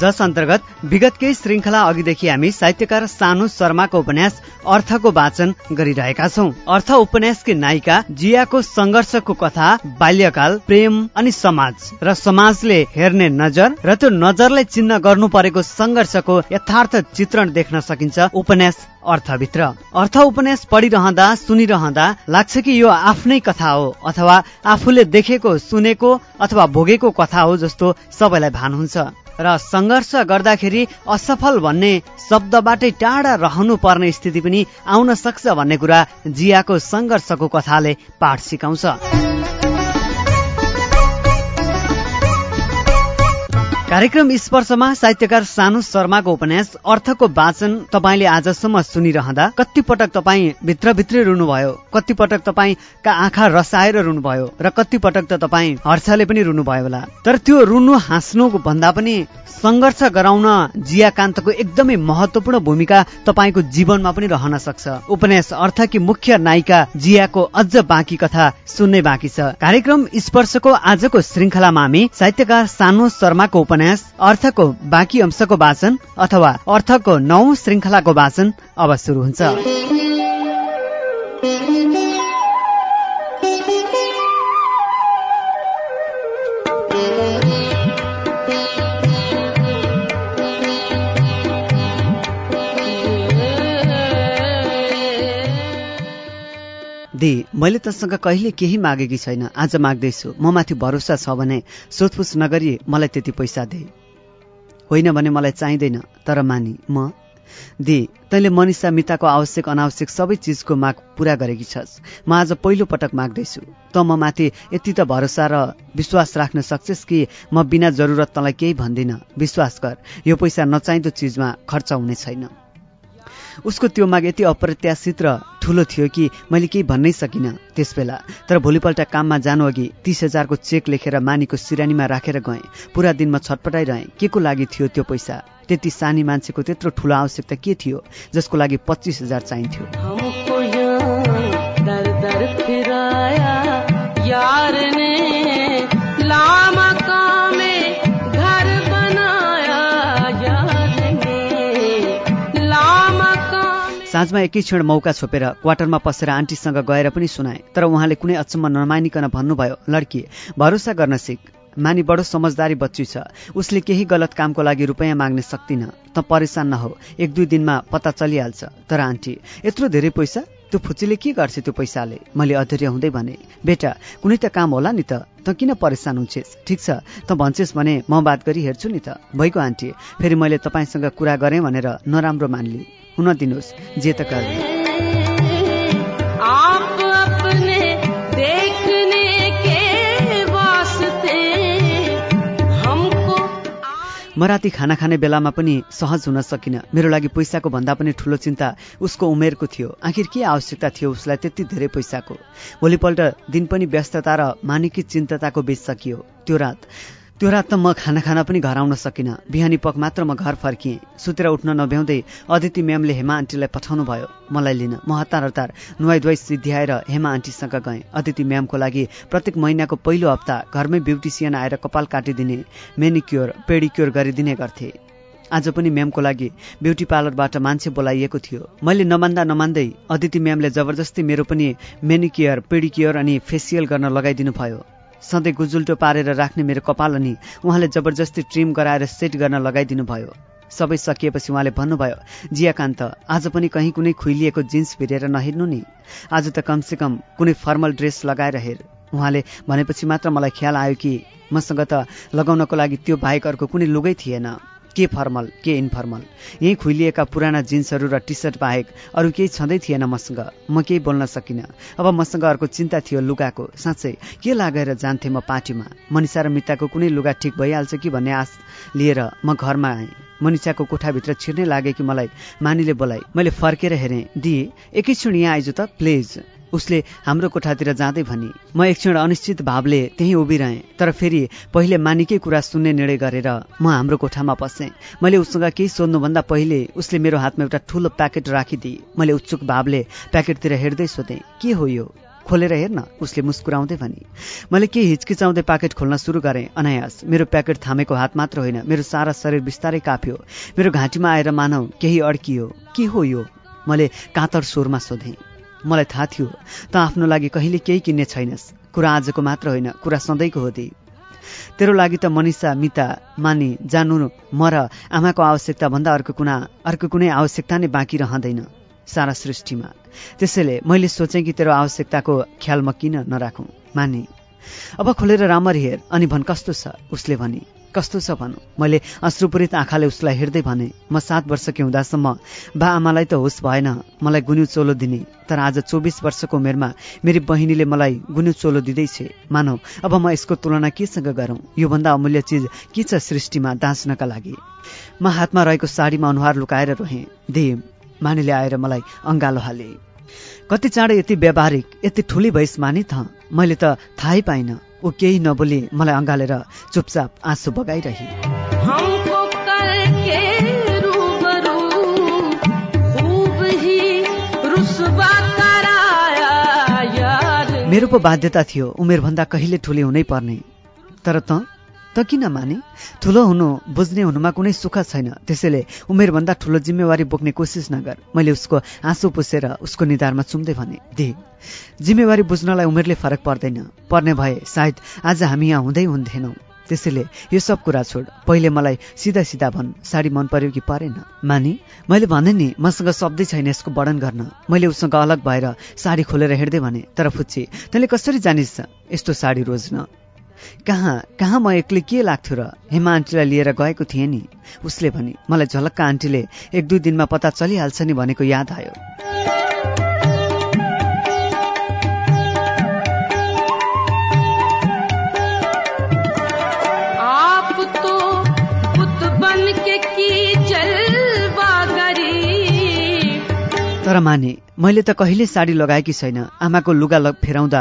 जस अन्तर्गत विगत केही श्रृङ्खला अघिदेखि हामी साहित्यकार सानु शर्माको उपन्यास अर्थको वाचन गरिरहेका छौं। अर्थ उपन्यासकी नायिका जियाको संघर्षको कथा बाल्यकाल प्रेम अनि समाज। र समाजले हेर्ने नजर र त्यो नजरलाई चिन्ह गर्नु परेको संघर्षको यथार्थ चित्रण देख्न सकिन्छ उपन्यास अर्थभित्र। अर्थ उपन्यास पढिरहँदा सुनिरहँदा लाग्छ कि यो आफ्नै कथा हो अथवा आफूले देखेको सुनेको अथवा भोगेको कथा हो जस्तो सबैलाई भान हुन्छ। र सङ्घर्ष गर्दाखेरि असफल भन्ने शब्दबाटै टाढा रहनु पर्ने स्थिति पनि आउन सक्छ भन्ने कुरा जियाको सङ्घर्षको कथाले पाठ सिकाउँछ। कार्यक्रम स्पर्शमा साहित्यकार सानु शर्माको उपन्यास अर्थको वाचन तपाईँले आजसम्म सुनिरहँदा कति पटक तपाईँ भित्रभित्रै रुनुभयो कति पटक तपाईँका आँखा रसाएर रुनुभयो र कति पटक त तपाईँ हर्षले पनि रुनुभयो होला। तर त्यो रुनु हाँस्नु भन्दा पनि सङ्घर्ष गराउन जियाकान्तको एकदमै महत्वपूर्ण भूमिका तपाईँको जीवनमा पनि रहन सक्छ। उपन्यास अर्थकी मुख्य नायिका जियाको अझ बाँकी कथा सुन्नै बाँकी छ। कार्यक्रम स्पर्शको आजको श्रृङ्खलामा हामी साहित्यकार सानु शर्माको उपन्यास अर्थको बाँकी अंशको वाचन अथवा अर्थको नौ श्रृङ्खलाको वाचन अब सुरु हुन्छ। दे मैले तसँग कहिले केही मागेकी छैन आज माग्दैछु म माथि भरोसा छ भने सोधपुछ नगरी मलाई त्यति पैसा दे। होइन भने मलाई चाहिँदैन तर मानी म दि तैँले मनिषा मिताको आवश्यक अनावश्यक सबै चिजको माग पूरा गरेकी छस्। म आज पहिलो पटक माग्दैछु। त म माथि यति त भरोसा र विश्वास राख्न सक्छस् कि म बिना जरुरत तँलाई केही भन्दिनँ। विश्वास कर यो पैसा नचाहिँदो चिजमा खर्च हुने छैन। उसको त्यो माग यति अप्रत्याशित र ठुलो थियो कि मैले केही भन्नै सकिनँ त्यसबेला। तर भोलिपल्ट काममा जानु अघि तिस हजारको चेक लेखेर मानीको सिरानीमा राखेर गएँ। पुरा दिन म छटपटाइरहेँ। के को लागि थियो त्यो पैसा? त्यति सानी मान्छेको त्यत्रो ठुलो आवश्यकता के थियो? जसको लागि पच्चिस हजार चाहिन्थ्यो। साँझमा एकै क्षण मौका छोपेर क्वार्टरमा पसेर आन्टीसँग गएर पनि सुनाए। तर उहाँले कुनै अचम्म नमानिकन भन्नुभयो लड्की भरोसा गर्न सिक। मानी बडो समझदारी बच्ची छ। उसले केही गलत कामको लागि रुपियाँ माग्न सक्दिन त परेसान नहो। एक दुई दिनमा पत्ता चलिहाल्छ। तर आन्टी यत्रो धेरै पैसा? त्यो फुच्चीले के गर्छ त्यो पैसाले? मैले अधैर्य हुँदै भने बेटा कुनै त काम होला नि त। त किन परेसान हुन्छेस्? ठिक छ त भन्छेस् भने म बात गरी हेर्छु नि त। भइगयो आन्टी फेरि मैले तपाईँसँग कुरा गरेँ भनेर नराम्रो मान्ली। हुन दिनुहोस् जे त गर्ने। म राति खाना खाने बेलामा पनि सहज हुन सकिनँ। मेरो लागि पैसाको भन्दा पनि ठुलो चिन्ता उसको उमेरको थियो। आखिर के आवश्यकता थियो उसलाई त्यति धेरै पैसाको? भोलिपल्ट दिन पनि व्यस्तता र मानिकी चिन्तताको बीच सकियो। त्यो रात त्यो रात त म खाना खान पनि घर आउन सकिनँ। बिहानी पख मात्र म घर फर्किएँ। सुतेर उठ्न नभ्याउँदै अदिति म्यामले हेमा आन्टीलाई पठाउनु भयो। मलाई लिन। म हतार हतार नुहाई धुवाई सिद्ध्याएर हेमा आन्टीसँग गएँ। अदिति म्यामको लागि प्रत्येक महिनाको पहिलो हप्ता घरमै ब्युटिसियन आएर कपाल काटिदिने मेनिक्योर पेडिक्योर गरिदिने गर्थे। आज पनि म्यामको लागि ब्युटी पार्लरबाट मान्छे बोलाइएको थियो। मैले नमान्दा नमान्दै अदिति म्यामले जबरजस्ती मेरो पनि मेनिक्योर पेडिक्योर अनि फेसियल गर्न लगाइदिनु भयो। सधैँ गुजुल्टो पारेर राख्ने मेरो कपाल अनि उहाँले जबरजस्ती ट्रिम गराएर सेट गर्न लगाइदिनु भयो। सबै सकिएपछि उहाँले भन्नुभयो जियाकान्त आज पनि कहीँ कुनै खुइलिएको जिन्स भिरेर नहेर्नु नि। आज त कमसेकम कुनै फर्मल ड्रेस लगाएर हेर। उहाँले भनेपछि मात्र मलाई ख्याल आयो कि मसँग त लगाउनको लागि त्यो बाहेक अर्को कुनै लुगै थिएन। के फर्मल के इन्फर्मल? यहीँ खुइलिएका पुराना जिन्सहरू र टी सर्ट बाहेक अरू केही छँदै थिएन मसँग। म केही बोल्न सकिनँ। अब मसँग अर्को चिन्ता थियो लुगाको। साँच्चै के लागेर जान्थेँ म पार्टीमा? मनिषा र मिताको कुनै लुगा ठिक भइहाल्छ कि भन्ने आश लिएर म घरमा आएँ। मनिषाको कोठाभित्र छिर्नै लागे कि मलाई मानीले बोलाइ मैले फर्केर हेरेँ दिए एकैक्षण यहाँ आइज त प्लिज। उसले हाम्रो कोठातिर जाँदै भनी म एकक्षण अनिश्चित भावले त्यहीँ उभिरहेँ तर फेरि पहिले मानिकै कुरा सुन्ने निर्णय गरेर म हाम्रो कोठामा पसेँ। मैले उसँग केही सोध्नुभन्दा पहिले उसले मेरो हातमा एउटा ठुलो प्याकेट राखिदिए मैले उत्सुक भावले प्याकेटतिर हेर्दै सोधेँ के हो यो? खोलेर हेर्न? उसले मुस्कुराउँदै भने मैले केही हिचकिचाउँदै प्याकेट खोल्न सुरु गरेँ अनायास। मेरो प्याकेट थामेको हात मात्र होइन मेरो सारा शरीर बिस्तारै काप्यो। मेरो घाँटीमा आएर मानौ केही अड्कियो। के हो यो? मैले कातर स्वरमा सोधेँ। मलाई थाहा थियो। त आफ्नो लागि कहिले केही किन्ने छैनस्। कुरा आजको मात्र होइन कुरा सधैँको हो दे तेरो लागि त मनिषा मिता मानी जानु म र आमाको आवश्यकता भन्दा अर्को कुना अर्को कुनै आवश्यकता नै बाँकी रहँदैन सारा सृष्टिमा। त्यसैले मैले सोचेँ कि तेरो आवश्यकताको ख्याल म किन नराखौँ। माने अब खोलेर राम्ररी हेर अनि भन कस्तो छ उसले भने। कस्तो छ भनौँ? मैले अश्रुपूरित आँखाले उसलाई हेर्दै भने म सात वर्षकी हुँदासम्म बा आमालाई त होस् भएन मलाई गुन्यु चोलो दिने तर आज चौबिस वर्षको उमेरमा मेरी बहिनीले मलाई गुन्यु चोलो दिँदैछे। मानौ अब म यसको तुलना केसँग गरौँ? योभन्दा अमूल्य चिज के छ सृष्टिमा दाँच्नका लागि? म हातमा रहेको साडीमा अनुहार लुकाएर रोहेँ। दे मानेले आएर मलाई अङ्गालो हाले। कति चाँडो यति व्यावहारिक यति ठुली भइस माने त मैले त थाहै पाइनँ। ऊ केही नबोली मलाई अँगालेर चुपचाप आँसु बगाइरही। मेरो पो बाध्यता थियो उमेरभन्दा कहिले ठुली हुनै पर्ने तर त त किन माने? ठुलो हुनु बुझ्ने हुनुमा कुनै सुख छैन। त्यसैले उमेरभन्दा ठुलो जिम्मेवारी बोक्ने कोसिस नगर। मैले उसको आँसु पुसेर उसको निधारमा चुम्दै भने दे। जिम्मेवारी बुझ्नलाई उमेरले फरक पर्दैन। पर्ने भए सायद आज हामी यहाँ हुँदै हुन्थेनौँ। त्यसैले यो सब कुरा छोड। पहिले मलाई सिधा सिधा भन् साडी मन पर्यो कि परेन। मानी मैले भने नि मसँग शब्दै छैन यसको वर्णन गर्न। मैले उसँग अलग भएर साडी खोलेर हेर्दै भने तर फुच्ची तैँले कसरी जानिस् यस्तो साडी रोज्न। कहाँ कहाँ म एक्लै के लाग्थ्यो र? हेमा आन्टीलाई लिएर गएको थिएँ नि। उसले भने मलाई झलक्क आन्टीले एक दुई दिनमा पत्ता चलिहाल्छ नि भनेको याद आयो। तर माने मैले त कहिले साडी लगाएकी छैन। आमाको लुगा लग फेराउँदा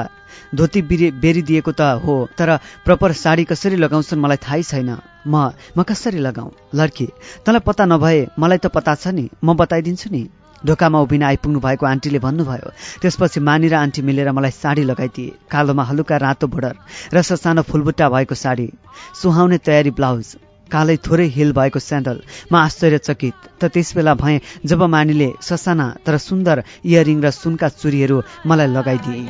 धोती बिरे बेरिदिएको त हो तर प्रपर साडी कसरी लगाउँछन् मलाई थाहै छैन। म म कसरी लगाऊ? लड्की तँलाई पत्ता नभए मलाई त पत्ता छ नि। म बताइदिन्छु नि। ढोकामा उभिन आइपुग्नु भएको आन्टीले भन्नुभयो। त्यसपछि मानी र आन्टी मिलेर मलाई साडी लगाइदिए। कालोमा हलुका रातो बोर्डर र ससानो फुलबुट्टा भएको साडी। सुहाउने तयारी ब्लाउज। कालै थोरै हिल भएको स्यान्डल। म आश्चर्यचकित। त त्यसबेला भएँ जब मानीले ससाना तर सुन्दर इयरिङ र सुनका चुरीहरू मलाई लगाइदिए।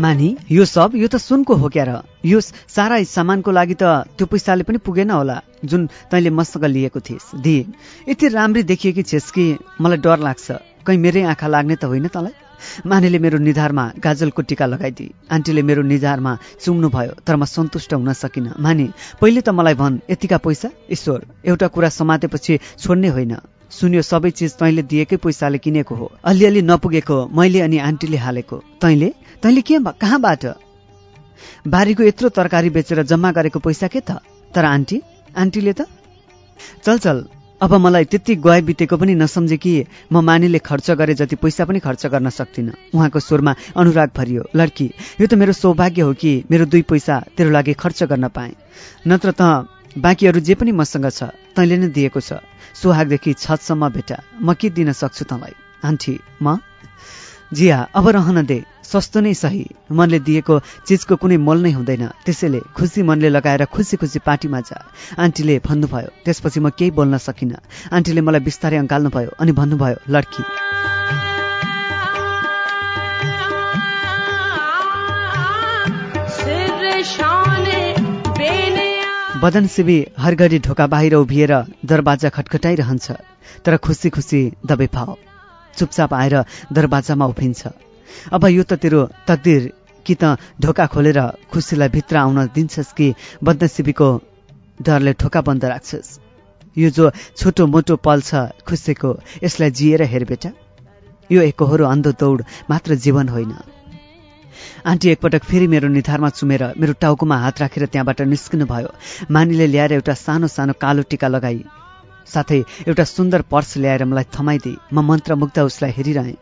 मानी यो सब यो त सुनको हो क्या र? यो सारा सामानको लागि त त्यो पैसाले पनि पुगेन होला जुन तैँले मसँग लिएको थिइस् दिए। यति राम्री देखिएकी छिस् कि मलाई डर लाग्छ। कहीँ मेरै आँखा लाग्ने त होइन तँलाई? मानेले मेरो निधारमा गाजलको टिका लगाइदिए। आन्टीले मेरो निधारमा चुम्नु भयो तर म सन्तुष्ट हुन सकिनँ। माने पहिले त मलाई भन् यतिका पैसा? ईश्वर एउटा कुरा समातेपछि छोड्ने होइन। सुन्यो सबै चिज तैँले दिएकै पैसाले किनेको हो। अलिअलि नपुगेको मैले अनि आन्टीले हालेको। तैँले? तैँले के कहाँबाट? बारीको यत्रो तरकारी बेचेर जम्मा गरेको पैसा के त? तर आन्टी? आन्टीले त? चल चल। अब मलाई त्यति गए बितेको पनि नसम्झे कि म मानीले खर्च गरे जति पैसा पनि खर्च गर्न सक्दिनँ उहाँको स्वरमा अनुराग भरियो लड्की यो त मेरो सौभाग्य हो कि मेरो दुई पैसा तेरो लागि खर्च गर्न पाएँ। नत्र त बाँकीहरू जे पनि मसँग छ तैँले नै दिएको छ। सुहागदेखि छतसम्म भेटा म के दिन सक्छु तँलाई? आन्टी म? जिया अब रहन दे। सस्तो नै सही। मनले दिएको चिजको कुनै मोल नै हुँदैन। त्यसैले खुसी मनले लगाएर खुसी खुसी पार्टीमा जा। आन्टीले भन्नुभयो त्यसपछि म केही बोल्न सकिनँ। आन्टीले मलाई बिस्तारै अँगाल्नुभयो अनि भन्नुभयो लड्की। बदन सिबी हरघडी ढोका बाहिर उभिएर दरवाजा खटखटाइरहन्छ तर खुसी खुसी दबेफाओ चुपचाप आएर दरवाजामा उभिन्छ। अब यो त तेरो तकदिर कि त ढोका खोलेर खुसीलाई भित्र आउन दिन्छस् कि बदनसिबीको डरले ढोका बन्द राख्छस्? यो जो छोटो मोटो पल छ खुसीको यसलाई जिएर हेर बेटा। यो एकहोरो अन्धो दौड मात्र जीवन होइन। आन्टी एकपटक फेरि मेरो निधारमा चुमेर मेरो टाउकोमा हात राखेर त्यहाँबाट निस्किनु भयो मानीले ल्याएर एउटा सानो सानो कालो टिका लगाई। साथै एउटा सुन्दर पर्स ल्याएर मलाई थमाइदिए। म मन्त्रमुग्ध उसलाई हेरिरहेँ।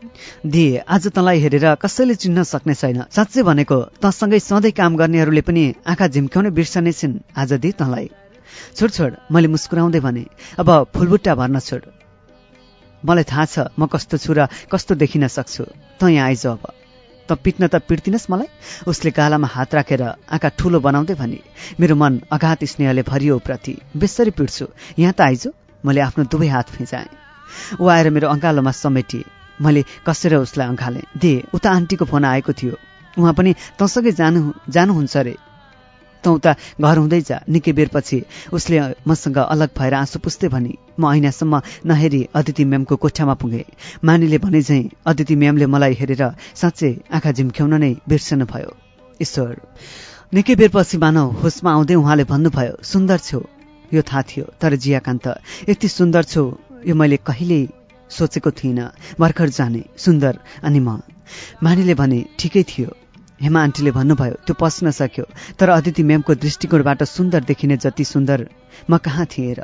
दिए आज तँलाई हेरेर कसैले चिन्न सक्ने छैन। साँच्चै भनेको तँसँगै सधैँ काम गर्नेहरूले पनि आँखा झिम्क्याउने बिर्सने छिन्। आज दि तँलाई। छोड छोड मैले मुस्कुराउँदै भने अब फुलबुट्टा भर्न छोड। मलाई थाहा छ म कस्तो छु र कस्तो देखिन सक्छु। त यहाँ आइज अब। त पिट्न त पिट्दिनस् मलाई? उसले गालामा हात राखेर आँखा ठुलो बनाउँदै भने मेरो मन अघात स्नेहले भरियो प्रति। बेसरी पिट्छु यहाँ त आइज। मैले आफ्नो दुवै हात फिजाएँ। ऊ आएर मेरो अँगालोमा समेटिए। मैले कसेर उसलाई अँगालेँ। दिए उता आन्टीको फोन आएको थियो। उहाँ पनि तँसँगै जानु जानुहुन्छ अरे त उता घर हुँदै जा निकै बेरपछि। उसले मसँग अलग भएर आँसु पुस्दै भने म ऐनासम्म नहेरी अदिति म्यामको कोठामा पुगेँ। मानीले भने झैँ अदिति म्यामले मलाई हेरेर साँच्चै आँखा झिम्क्याउन नै बिर्सनु भयो। ईश्वर। निकै बेरपछि मानव होसमा आउँदै उहाँले भन्नुभयो सुन्दर छौ यो थाहा थियो तर जियाकान्त यति सुन्दर छौ यो मैले कहिल्यै सोचेको थिइनँ। भर्खर जाने सुन्दर अनि म मानीले भने ठिकै थियो। हेमा आन्टीले भन्नुभयो त्यो पस्न सक्यो तर अदिति म्यामको दृष्टिकोणबाट सुन्दर देखिने जति सुन्दर म कहाँ थिएँ र?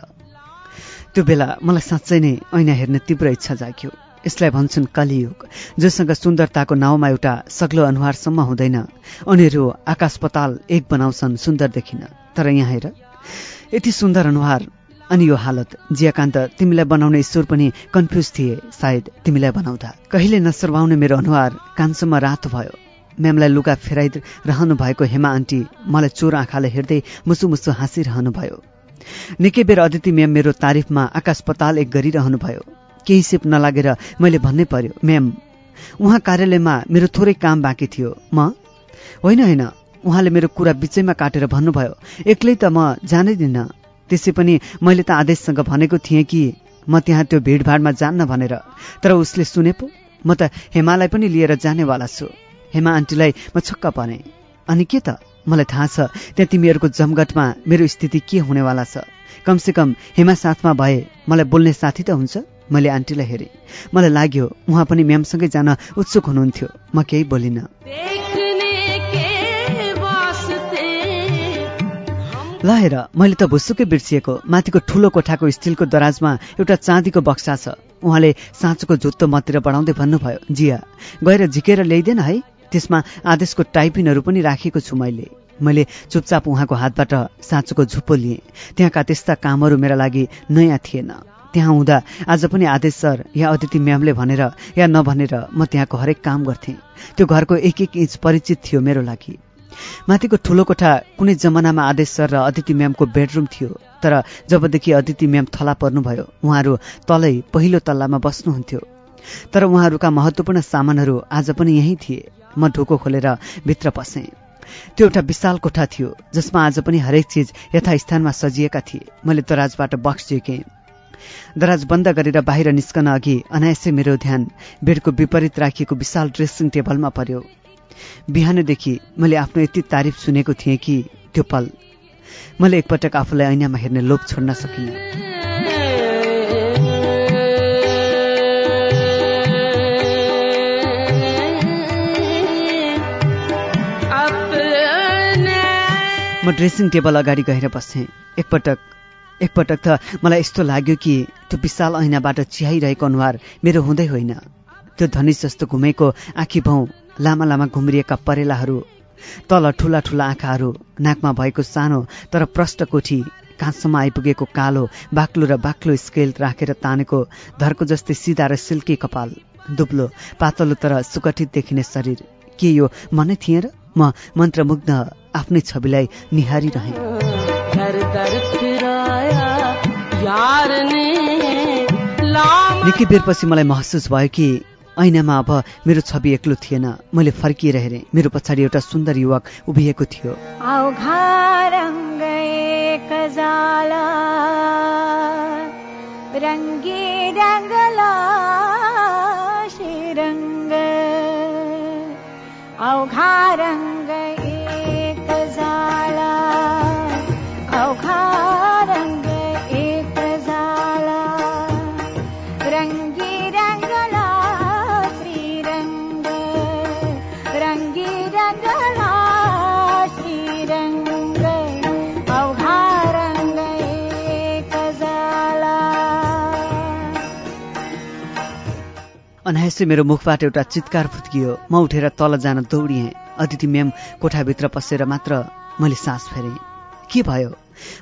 त्यो बेला मलाई साँच्चै नै ऐना हेर्ने तीव्र इच्छा जाग्यो। यसलाई भन्छन् कलियुग जोसँग सुन्दरताको नाउँमा एउटा सग्लो अनुहारसम्म हुँदैन। उनीहरू आकाश पताल एक बनाउँछन् सुन्दर देखिन। तर यहाँ हेर। यति सुन्दर अनुहार अनि यो हालत। जियाकान्त तिमीलाई बनाउने ईश्वर पनि कन्फ्युज थिए। सायद तिमीलाई बनाउँदा। कहिले नसर्वाउने मेरो अनुहार कान्छसम्म रातो भयो। म्यामलाई लुगा फेराइरहनु भएको हेमा आन्टी मलाई चोर आँखाले हेर्दै मुसु मुसु हाँसिरहनु भयो। निकै बेर अदिति म्याम मेरो तारिफमा आकाश पताल एक गरिरहनु भयो। केही सिप नलागेर मैले भन्नै पर्यो म्याम उहाँ कार्यालयमा मेरो थोरै काम बाँकी थियो। म? होइन होइन। उहाँले मेरो कुरा बिचैमा काटेर भन्नुभयो एक्लै त म जाँदैदिनँ त्यसै पनि मैले त आदेशसँग भनेको थिएँ कि म त्यहाँ त्यो भिडभाडमा जान्न भनेर। तर उसले सुने पो म त हेमालाई पनि लिएर जानेवाला छु। हेमा आन्टीलाई म छक्क परेँ अनि के त? मलाई थाहा छ त्यहाँ तिमीहरूको जमघटमा मेरो स्थिति के हुनेवाला छ। कमसेकम हेमा साथमा भए मलाई बोल्ने साथी त हुन्छ। मैले आन्टीलाई हेरेँ। मलाई लाग्यो उहाँ पनि म्यामसँगै जान उत्सुक हुनुहुन्थ्यो। म केही बोलिनँ। ल हेर मैले त भुसुकै बिर्सिएको। माथिको ठुलो कोठाको स्टिलको दराजमा एउटा चाँदीको बक्सा छ। उहाँले साँचोको जुत्तो मतिर बढाउँदै भन्नुभयो जिया गएर झिकेर ल्याइदेन है। त्यसमा आदेशको टाइपिनहरू पनि राखेको छु मैले। मैले चुपचाप उहाँको हातबाट साँचोको झुप्पो लिएँ। त्यहाँका त्यस्ता कामहरू मेरा लागि नयाँ थिएन। त्यहाँ हुँदा आज पनि आदेश सर या अदिति म्यामले भनेर या नभनेर म त्यहाँको हरेक काम गर्थेँ। त्यो घरको एक एक इन्च परिचित थियो मेरो लागि। माथिको ठुलो कोठा कुनै जमानामा आदेश सर र अदिति म्यामको बेडरुम थियो तर जबदेखि अदिति म्याम थला पर्नुभयो उहाँहरू तलै पहिलो तल्लामा बस्नुहुन्थ्यो। तर उहाँहरूका महत्त्वपूर्ण सामानहरू आज पनि यहीँ थिए। म ढोको खोलेर भित्र पसेँ। त्यो एउटा विशाल कोठा थियो जसमा आज पनि हरेक चिज यथास्थानमा सजिएका थिए। मैले दराजबाट बक्स झिकेँ। दराज बन्द गरेर बाहिर निस्कन अघि अनायासै मेरो ध्यान बेडको विपरीत राखिएको विशाल ड्रेसिङ टेबलमा पर्यो। बिहानदेखि मैले आफ्नो यति तारिफ सुनेको थिएँ कि त्यो पल। मैले एकपटक आफूलाई ऐनामा हेर्ने लोभ छोड्न सकिनँ। म ड्रेसिङ टेबल अगाडि गएर बसेँ। एकपटक एकपटक त मलाई यस्तो लाग्यो कि त्यो विशाल ऐनाबाट चिहाइरहेको अनुहार मेरो हुँदै होइन। त्यो धनिस जस्तो घुमेको आँखी भाउ लामा लामा घुम्रिएका परेलाहरू तल ठुला ठुला आँखाहरू नाकमा भएको सानो तर प्रष्ट कोठी काँचसम्म आइपुगेको कालो बाक्लो र बाक्लो स्केल राखेर तानेको धर्को जस्तै सिधा र सिल्की कपाल दुब्लो पातलो तर सुगठित देखिने शरीर। के यो मनै थिएँ र म मन्त्रमुग्ध आफ्नै छविलाई निहारिरहेँ। निकै बेरपछि मलाई महसुस भयो कि ऐनामा अब मेरो छवि एक्लो थिएन। मैले फर्किएर हेरेँ। मेरो पछाडि एउटा सुन्दर युवक उभिएको थियो। अवघा अनायासै मेरो मुखबाट एउटा चित्कार फुत्कियो। म उठेर तल जान दौडिएँ। अदिति म्याम कोठाभित्र पसेर मात्र मैले सास फेरेँ। के भयो?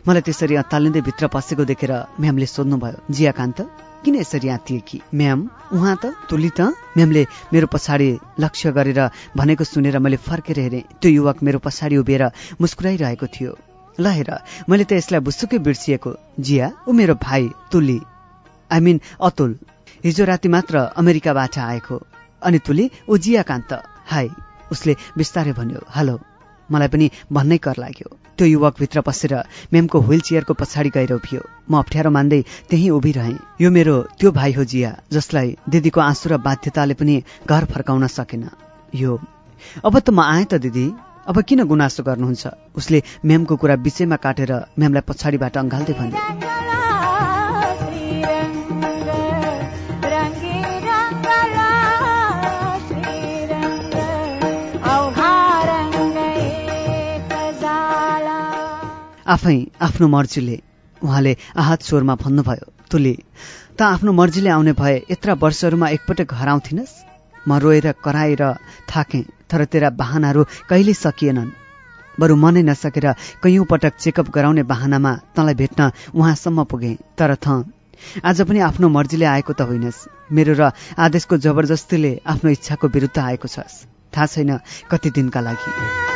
मलाई त्यसरी अत्तालिँदै भित्र पसेको देखेर म्यामले सोध्नुभयो जियाकान्त किन यसरी आँतिए कि? म्याम उहाँ त तुली त? म्यामले मेरो पछाडि लक्ष्य गरेर भनेको सुनेर मैले फर्केर हेरेँ। त्यो युवक मेरो पछाडि उभिएर मुस्कुराइरहेको थियो। ल हेर मैले त यसलाई बुसुकै बिर्सिएको। जिया ऊ मेरो भाइ तुली। I mean Atul. हिजो राति मात्र अमेरिकाबाट आएको। अनि तुली ओ जियाकान्त हाई। उसले बिस्तारै भन्यो हेलो। मलाई पनि भन्नै कर लाग्यो। त्यो युवक भित्र पसेर मेमको व्हील चेयरको पछाडि गएर उभियो। म अप्ठ्यारो मान्दै त्यहीँ उभिरहेँ। यो मेरो त्यो भाइ हो जिया जसलाई दिदीको आँसु र बाध्यताले पनि घर फर्काउन सकेन। यो। अब त म आएँ त दिदी। अब किन गुनासो गर्नुहुन्छ? उसले म्यामको कुरा बिचैमा काटेर म्यामलाई पछाडिबाट अँगाल्दै भन्यो। आफै आफ्नो मर्जीले उहाँले आहत स्वरमा भन्नुभयो तुले त आफ्नो मर्जीले आउने भए यत्र वर्षहरूमा एकपटक घर आउँथिनस् म रोएर कराएर थाकेँ तर तेरा बाहनाहरू कहिल्यै सकिएनन्। बरु मनै नसकेर कैयौँ पटक चेकअप गराउने बाहनामा तँलाई भेट्न उहाँसम्म पुगेँ तर थ आज पनि आफ्नो मर्जीले आएको त होइनस्। मेरो र आदेशको जबरजस्तीले आफ्नो इच्छाको विरुद्ध आएको छस्। थाहा छैन कति दिनका लागि।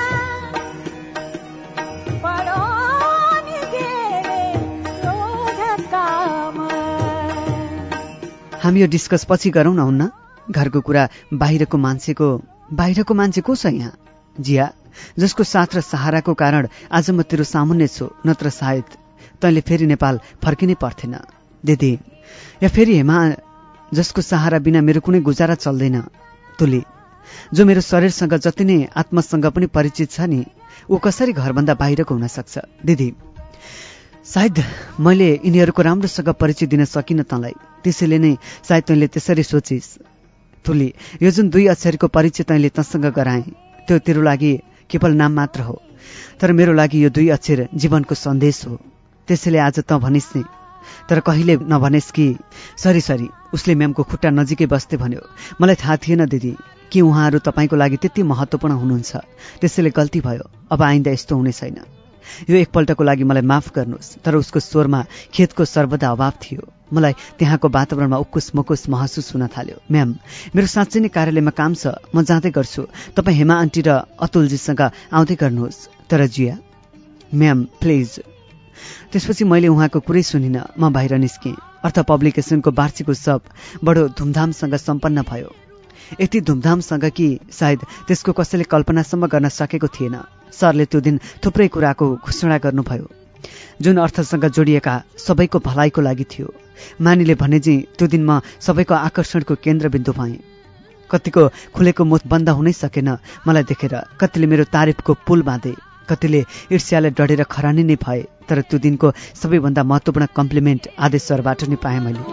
हामी यो डिस्कस पछि गरौँ न हुन्न? घरको कुरा बाहिरको मान्छेको बाहिरको मान्छे को छ यहाँ? जिया जसको साथ र सहाराको कारण आज म तेरो सामुन्ने छु नत्र सायद तैँले फेरि नेपाल फर्किनै पर्थेन। दिदी या फेरि हेमा जसको सहारा बिना मेरो कुनै गुजारा चल्दैन। तुली जो मेरो शरीरसँग जति नै आत्मसँग पनि परिचित छ नि ऊ कसरी घरभन्दा बाहिरको हुन सक्छ? दिदी सायद मैले यिनीहरूको राम्रोसँग परिचय दिन सकिनँ तँलाई। त्यसैले नै सायद तैँले त्यसरी सोचिस् तुली यो जुन दुई अक्षरको परिचय तैँले तँसँग गराएँ त्यो तेरो लागि केवल नाम मात्र हो तर मेरो लागि यो दुई अक्षर जीवनको सन्देश हो। त्यसैले आज तँ भनिस् नि तर कहिले नभनेस् कि सरी सरी उसले म्यामको खुट्टा नजिकै बस्दै भन्यो। मलाई थाहा थिएन दिदी कि उहाँहरू तपाईँको लागि त्यति महत्त्वपूर्ण हुनुहुन्छ। त्यसैले गल्ती भयो अब आइन्दा यस्तो हुने छैन। यो एकपल्टको लागि मलाई माफ गर्नुहोस् तर उसको स्वरमा खेतको सर्वदा अभाव थियो। मलाई त्यहाँको वातावरणमा उक्कुस मकुस महसुस हुन थाल्यो। म्याम मेरो साँच्चै नै कार्यालयमा काम छ। म जाँदै गर्छु। तपाईँ हेमा आन्टी र अतुलजीसँग आउँदै गर्नुहोस्। तर जिया म्याम प्लिज। त्यसपछि मैले उहाँको कुरै सुनिनँ। म बाहिर निस्केँ। अर्थ पब्लिकेसनको वार्षिक उत्सव बडो धुमधामसँग सम्पन्न भयो। यति धुमधामसँग कि सायद त्यसको कसैले कल्पनासम्म गर्न सकेको थिएन। सरले त्यो दिन थुप्रै कुराको घोषणा गर्नुभयो। जुन अर्थसँग जोडिएका सबैको भलाइको लागि थियो। मानिले भने चाहिँ त्यो दिन म सबैको आकर्षणको केन्द्रबिन्दु भएँ। कतिको खुलेको मुख बन्द हुनै सकेन। मलाई देखेर कतिले मेरो तारिफको पुल बाँधे। कतिले ईर्ष्याले डढेर खरानी नै भए। तर त्यो दिनको सबैभन्दा महत्त्वपूर्ण कम्प्लिमेन्ट आदेशहरूबाट नै पाएँ मैले।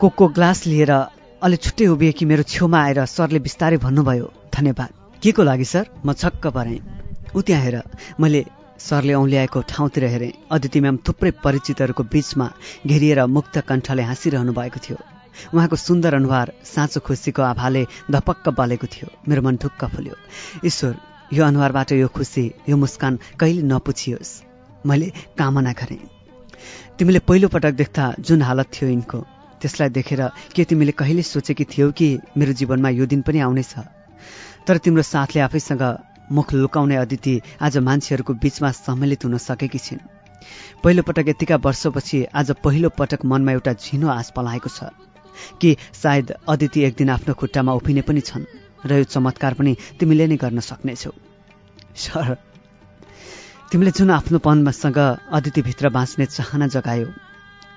कोकको ग्लास लिएर अलि छुट्टै उभिएकी मेरो छेउमा आएर सरले बिस्तारै भन्नुभयो धन्यवाद। के को लागि सर? म छक्क परेँ। ऊ त्यहाँ हेर। मैले सरले औँल्याएको ठाउँतिर हेरेँ। अदिति म्याम थुप्रै परिचितहरूको बीचमा घेरिएर मुक्त कण्ठले हाँसिरहनु भएको थियो। उहाँको सुन्दर अनुहार साँचो खुसीको आभाले धपक्क बलेको थियो। मेरो मन ढुक्क फुल्यो। ईश्वर यो अनुहारबाट यो खुसी यो मुस्कान कहिले नपुछियोस्। मैले कामना गरेँ। तिमीले पहिलो पटक देख्दा जुन हालत थियो यिनको त्यसलाई देखेर के तिमीले कहिले सोचेकी थियौ कि मेरो जीवनमा यो दिन पनि आउनेछ? तर तिम्रो साथले आफैसँग मुख लुकाउने अदिति आज मान्छेहरूको बीचमा सम्मिलित हुन सकेकी छिन्। पहिलो पटक यतिका वर्षपछि आज पहिलो पटक मनमा एउटा झिनो आश पलाएको छ कि सायद अदिति एक दिन आफ्नो खुट्टामा उभिने पनि छन् र यो चमत्कार पनि तिमीले नै गर्न सक्नेछौ। सर तिमीले जुन आफ्नोपनसँग अदितिभित्र बाँच्ने चाहना जगायो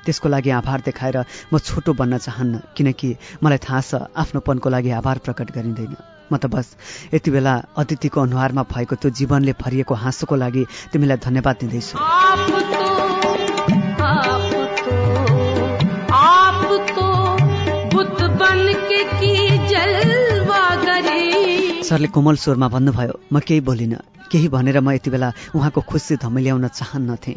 त्यसको लागि आभार देखाएर म छोटो बन्न चाहन्न किनकि मलाई थाहा छ आफ्नोपनको लागि आभार प्रकट गरिँदैन। म त बस यति बेला अतिथिको अनुहारमा भएको त्यो जीवनले भरिएको हाँसोको लागि तिमीलाई धन्यवाद दिँदैछु। सरले कोमल स्वरमा भन्नुभयो म केही बोलिनँ केही भनेर म यति बेला उहाँको खुसी धमिल्याउन चाहन्नथेँ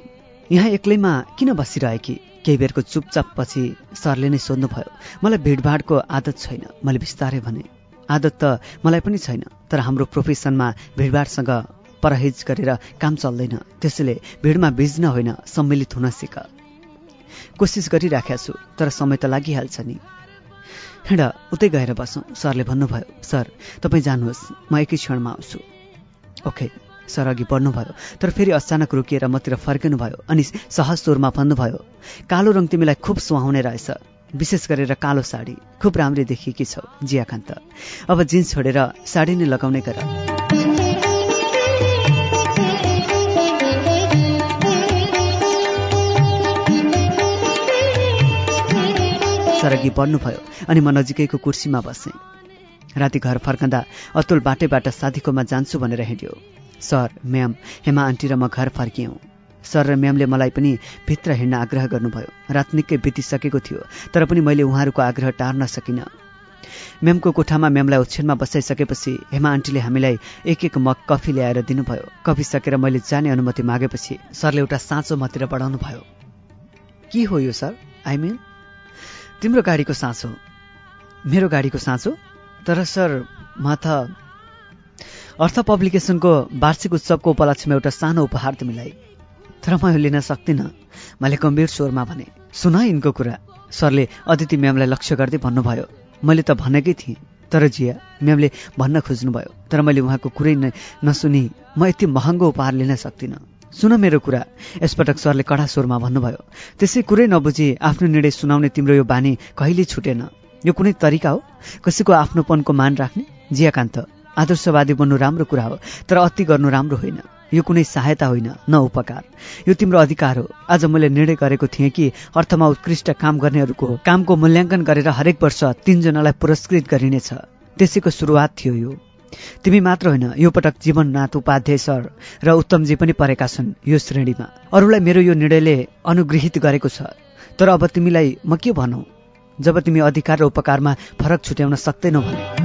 यहाँ एक्लैमा किन बसिरहेकी? केही बेरको चुपचाप पछि सरले नै सोध्नुभयो मलाई भिडभाडको आदत छैन मैले बिस्तारै भने। आदत त मलाई पनि छैन तर हाम्रो प्रोफेसनमा भिडभाडसँग परहेज गरेर काम चल्दैन। त्यसैले भिडमा भिज्न होइन सम्मिलित हुन सिक। कोसिस गरिराखेका छु तर समय त लागिहाल्छ नि। हिँड उतै गएर बसौँ। सरले भन्नुभयो सर तपाईँ जानुहोस्। म एकै क्षणमा आउँछु। ओके सर अघि बढ्नुभयो। तर फेरि अचानक रोकिएर मतिर फर्किनुभयो। अनि सहज स्वरमा भन्नुभयो कालो रङ तिमीलाई खुब सुहाउने रहेछ विशेष गरेर कालो साडी। खुब राम्री देखिएकी छौ जियाकान्त अब जिन्स छोडेर साडी नै लगाउने गर। सर अघि बढ्नुभयो अनि म नजिकैको कुर्सीमा बसेँ। राति घर फर्कँदा अतुल बाटैबाट साथीकोमा जान्छु भनेर हिँड्यो। सर म्याम हेमा आन्टी र म घर फर्कियौँ। सर र म्यामले मलाई पनि भित्र हिँड्न आग्रह गर्नुभयो। रात निकै बितिसकेको थियो तर पनि मैले उहाँहरूको आग्रह टार्न सकिनँ। म्यामको कोठामा म्यामलाई ओछ्यानमा बसाइसकेपछि हेमा आन्टीले हामीलाई एक एक मग कफी ल्याएर दिनुभयो। कफी सकेर मैले जाने अनुमति मागेपछि सरले एउटा साँचो मतिर बढाउनु भयो के हो यो सर? आई मिन तिम्रो गाडीको साँचो। मेरो गाडीको साँचो? तर सर म त अर्थ पब्लिकेसनको वार्षिक उत्सवको उपलक्ष्यमा एउटा सानो उपहार तिमीलाई। तर म यो लिन सक्दिनँ। मैले गम्भीर स्वरमा भने सुन यिनको कुरा। सरले अदिति म्यामलाई लक्ष्य गर्दै भन्नुभयो। मैले त भनेकै थिएँ। तर जिया म्यामले भन्न खोज्नुभयो। तर मैले उहाँको कुरै नसुनी म यति महँगो उपहार लिन सक्दिनँ। सुन मेरो कुरा। यसपटक सरले कडा स्वरमा भन्नुभयो त्यसै कुरै नबुझी आफ्नो निर्णय सुनाउने तिम्रो यो बानी कहिले छुटेन। यो कुनै तरिका हो? कसैको आफ्नोपनको मान राख्ने? जियाकान्त आदर्शवादी बन्नु राम्रो कुरा हो तर अति गर्नु राम्रो होइन। यो कुनै सहायता होइन न उपकार। यो तिम्रो अधिकार हो। आज मैले निर्णय गरेको थिएँ कि अर्थमा उत्कृष्ट काम गर्नेहरूको कामको मूल्याङ्कन गरेर हरेक वर्ष तीनजनालाई पुरस्कृत गरिनेछ। त्यसैको सुरुवात थियो यो। तिमी मात्र होइन यो पटक जीवननाथ उपाध्याय सर र उत्तमजी पनि परेका छन् यो श्रेणीमा। अरूलाई मेरो यो निर्णयले अनुगृहित गरेको छ। तर अब तिमीलाई म के भनौ? जब तिमी अधिकार र उपकारमा फरक छुट्याउन सक्दैनौ भने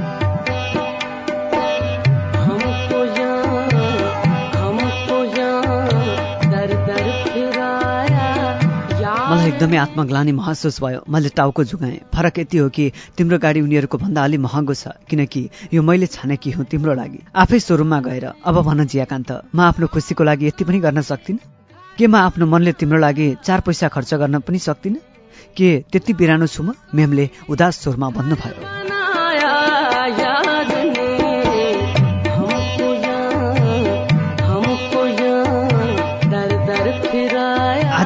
एकदमै आत्मग्लानी महसुस भयो। मैले टाउको झुकाएँ फरक यति हो कि तिम्रो गाडी उनीहरूको भन्दा अलि महँगो छ किनकि यो मैले छानेकी हुँ तिम्रो लागि। आफै सोरुममा गएर अब भन जियाकान्त म आफ्नो खुसीको लागि यति पनि गर्न सक्दिनँ? के म आफ्नो मनले तिम्रो लागि चार पैसा खर्च गर्न पनि सक्दिनँ? के त्यति बिरानो छु म? मेमले उदास स्वरमा भन्नुभयो।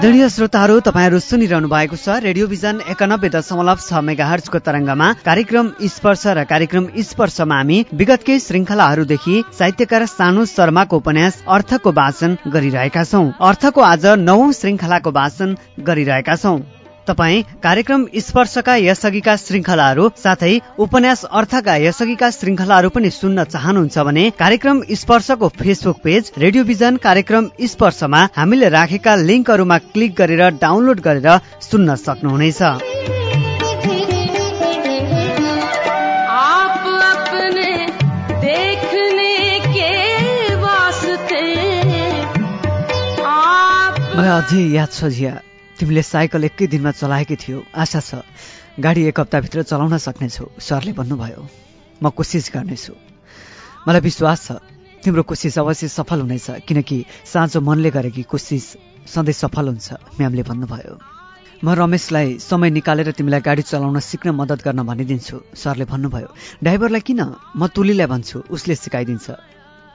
आदरणीय श्रोताहरू तपाईँहरू सुनिरहनु भएको छ रेडियो भिजन एकानब्बे दशमलव छ मेगाहर्जको तरंगमा कार्यक्रम स्पर्श र कार्यक्रम स्पर्शमा हामी विगतकै श्रृङ्खलाहरूदेखि साहित्यकार सानु शर्माको उपन्यास अर्थको वाचन गरिरहेका छौं। अर्थको आज नौ श्रृङ्खलाको वाचन गरिरहेका छौं। तपाईँ कार्यक्रम स्पर्शका यसअघिका श्रृङ्खलाहरू साथै उपन्यास अर्थका यसअघिका श्रृङ्खलाहरू पनि सुन्न चाहनुहुन्छ भने कार्यक्रम स्पर्शको फेसबुक पेज रेडियो भिजन कार्यक्रम स्पर्शमा हामीले राखेका लिङ्कहरूमा क्लिक गरेर डाउनलोड गरेर सुन्न सक्नुहुनेछ। मलाई अझै याद छ झिया। तिमीले साइकल एकै दिनमा चलाएकी थियौ। आशा छ गाडी एक हप्ताभित्र चलाउन सक्नेछौ सरले भन्नुभयो। म कोसिस गर्नेछु। मलाई विश्वास छ तिम्रो कोसिस अवश्य सफल हुनेछ किनकि साँचो मनले गरेकी कोसिस सधैँ सफल हुन्छ म्यामले भन्नुभयो। म रमेशलाई समय निकालेर तिमीलाई गाडी चलाउन सिक्न मद्दत गर्न भनिदिन्छु सरले भन्नुभयो। ड्राइभरलाई किन? म तुलीलाई भन्छु उसले सिकाइदिन्छ।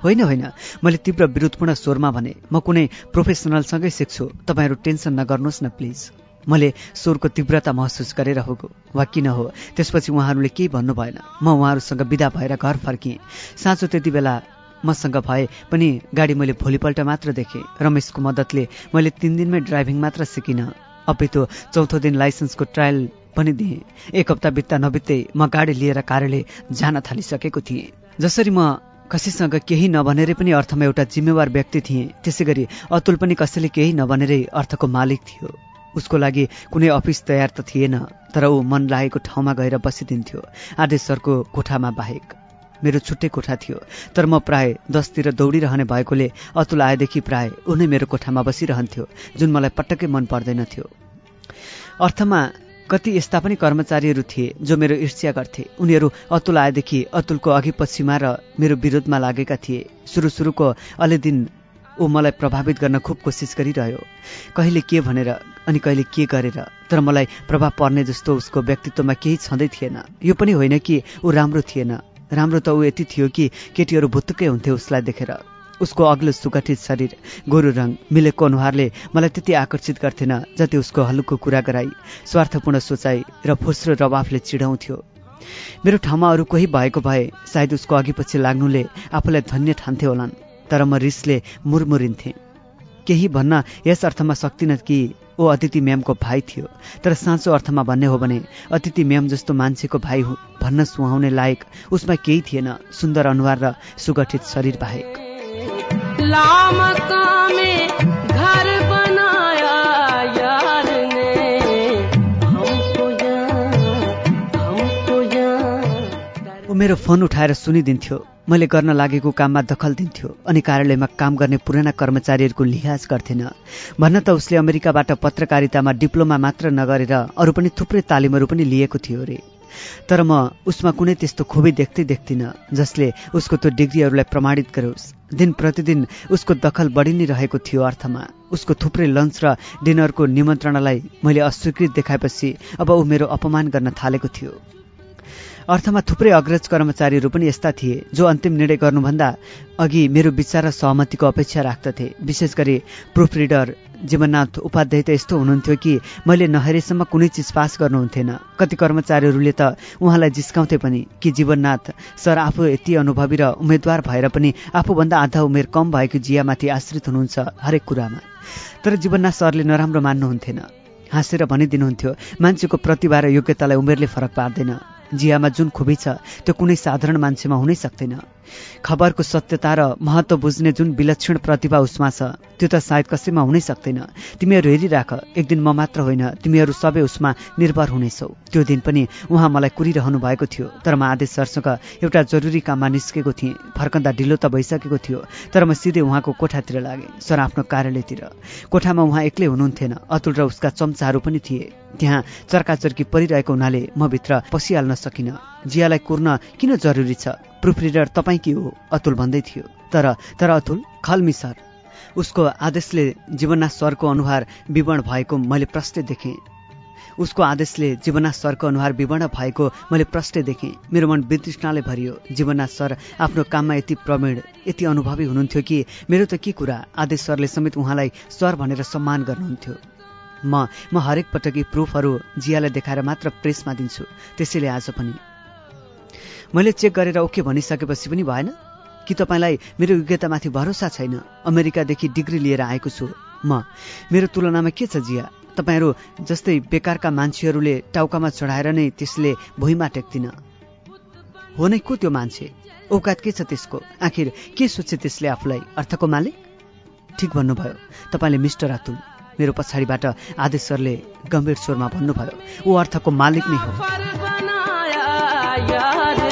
होइन होइन। मैले तीव्र विरोधपूर्ण स्वरमा भने म कुनै प्रोफेसनलसँगै सिक्छु। तपाईँहरू टेन्सन नगर्नुहोस् न प्लिज। मैले स्वरको तीव्रता महसुस गरेर हो वा किन हो त्यसपछि उहाँहरूले केही भन्नु भएन। म उहाँहरूसँग विदा भएर घर फर्किएँ। साँचो त्यति बेला मसँग भए पनि गाडी मैले भोलिपल्ट मात्र देखेँ। रमेशको मद्दतले मैले तिन दिनमै ड्राइभिङ मात्र सिकिनँ। अपितो चौथो दिन लाइसेन्सको ट्रायल पनि दिएँ। एक हप्ता बित्दा नबित्दै म गाडी लिएर कार्यालय जान थालिसकेको थिएँ। जसरी म कसैसँग केही नभनेरै पनि अर्थमा एउटा जिम्मेवार व्यक्ति थिएँ। त्यसै गरी अतुल पनि कसैले केही नभनेरै अर्थको मालिक थियो। उसको लागि कुनै अफिस तयार त थिएन तर ऊ मन लागेको ठाउँमा गएर बसिदिन्थ्यो। आदेश सरको कोठामा बाहेक। मेरो छुट्टै कोठा थियो तर म प्राय दसतिर दौडिरहने भएकोले अतुल आएदेखि प्राय ऊ नै मेरो कोठामा बसिरहन्थ्यो जुन मलाई पटक्कै मन पर्दैनथ्यो अर्थमा कति यस्ता पनि कर्मचारीहरू थिए जो मेरो ईर्ष्या गर्थे। उनीहरू अतुल आएदेखि अतुलको अघि पछिमा र मेरो विरोधमा लागेका थिए। सुरु सुरुको अलि दिन ऊ मलाई प्रभावित गर्न खुब कोसिस गरिरह्यो। कहिले के भनेर अनि कहिले के गरेर तर मलाई प्रभाव पर्ने जस्तो उसको व्यक्तित्वमा केही छँदै थिएन। यो पनि होइन कि ऊ राम्रो थिएन। राम्रो त ऊ यति थियो कि केटीहरू भुत्तुकै हुन्थे उसलाई देखेर। उसको अग्लो सुगठित शरीर गोरु रङ मिलेको अनुहारले मलाई त्यति आकर्षित गर्थेन जति उसको हल्लुको कुरा गराई स्वार्थपूर्ण सोचाइ र फुस्रो रवाफले चिडाउँथ्यो। मेरो ठाउँमा अरू कोही भएको भए सायद उसको अघिपछि लाग्नुले आफूलाई धन्य ठान्थे होलान् तर म रिसले मुरमुरिन्थेँ। केही भन्न यस अर्थमा सक्दिनँ कि ऊ अतिथि म्यामको भाइ थियो तर साँचो अर्थमा भन्ने हो भने अतिथि म्याम जस्तो मान्छेको भाइ भन्न सुहाउने लायक उसमा केही थिएन सुन्दर अनुहार र सुगठित शरीर बाहेक। मेरो फोन उठाएर सुनिदिन्थ्यो। मैले गर्न लागेको काममा दखल दिन्थ्यो अनि कार्यालयमा काम गर्ने पुराना कर्मचारीहरूको लिहाज गर्थेन। भन्न त उसले अमेरिकाबाट पत्रकारितामा डिप्लोमा मात्र नगरेर अरू पनि थुप्रै तालिमहरू पनि लिएको थियो रे। तर म उसमा कुनै त्यस्तो खुबी देख्दै देख्दिनँ जसले उसको त्यो डिग्रीहरूलाई प्रमाणित गरोस्। दिन प्रतिदिन उसको दखल बढी नै रहेको थियो अर्थमा। उसको थुप्रै लन्च र डिनरको निमन्त्रणालाई मैले अस्वीकृत देखाएपछि अब ऊ मेरो अपमान गर्न थालेको थियो। अर्थमा थुप्रै अग्रज कर्मचारीहरू पनि यस्ता थिए जो अन्तिम निर्णय गर्नुभन्दा अघि मेरो विचार र सहमतिको अपेक्षा राख्दथे। विशेष गरी प्रुफ रिडर जीवननाथ उपाध्याय त यस्तो हुनुहुन्थ्यो कि मैले नहेरेसम्म कुनै चिज पास गर्नुहुन्थेन। कति कर्मचारीहरूले त उहाँलाई जिस्काउँथे पनि कि जीवननाथ सर आफू यति अनुभवी र उम्मेद्वार भएर पनि आफूभन्दा आधा उमेर कम भएको जियामाथि आश्रित हुनुहुन्छ हरेक कुरामा। तर जीवननाथ सरले नराम्रो मान्नुहुन्थेन। हाँसेर भनिदिनुहुन्थ्यो मान्छेको प्रतिभा र योग्यतालाई उमेरले फरक पार्दैन। जियामा जुन खुबी छ त्यो कुनै साधारण मान्छेमा हुनै सक्दैन। खबरको सत्यता र महत्त्व बुझ्ने जुन विलक्षण प्रतिभा उसमा छ त्यो त सायद कसैमा हुनै सक्दैन। तिमीहरू हेरिराख एक दिन म मात्र होइन तिमीहरू सबै उसमा निर्भर हुनेछौ। त्यो दिन पनि उहाँ मलाई कुरिरहनु भएको थियो तर म आदेश सरसँग एउटा जरुरी काममा निस्केको थिएँ। फर्कँदा ढिलो त भइसकेको थियो तर म सिधै उहाँको कोठातिर लागेँ सर आफ्नो कार्यालयतिर। कोठामा उहाँ एक्लै हुनुहुन्थेन अतुल र उसका चम्चाहरू पनि थिए। त्यहाँ चर्काचर्की परिरहेको हुनाले म भित्र पसिहाल्न सकिनँ। जियालाई कुर्न किन जरुरी छ? प्रुफ रिडर तपाईँ के हो अतुल भन्दै थियो। तर तर अतुल खल्मी सर उसको आदेशले जीवननाथ सरको अनुहार विवर्ण भएको मैले प्रष्टै देखेँ। उसको आदेशले जीवननाथ सरको अनुहार विवर्ण भएको मैले प्रष्टै देखेँ। मेरो मन वितृष्णाले भरियो जीवननाथ सर आफ्नो काममा यति प्रवीण यति अनुभवी हुनुहुन्थ्यो कि मेरो त के कुरा? आदेश सरले समेत उहाँलाई सर भनेर सम्मान गर्नुहुन्थ्यो। म म हरेक पटक यी प्रुफहरू जियालाई देखाएर मात्र प्रेसमा दिन्छु। त्यसैले आज पनि मैले चेक गरेर ओके भनिसकेपछि पनि भएन। कि तपाईँलाई मेरो योग्यतामाथि भरोसा छैन? अमेरिकादेखि डिग्री लिएर आएको छु। म। मेरो तुलनामा के छ जिया? तपाईँहरू जस्तै बेकारका मान्छेहरूले टाउकामा चढाएर नै त्यसले भुइँमा टेक्दिन। हो नै को त्यो मान्छे? औकात के छ त्यसको? आखिर के सोचे त्यसले आफूलाई? अर्थको मालिक? ठिक भन्नुभयो। तपाईँले मिस्टर अतुल मेरो पछाडिबाट आदेश सरले गम्भीर स्वरमा भन्नुभयो। ऊ अर्थको मालिक नै हो। यार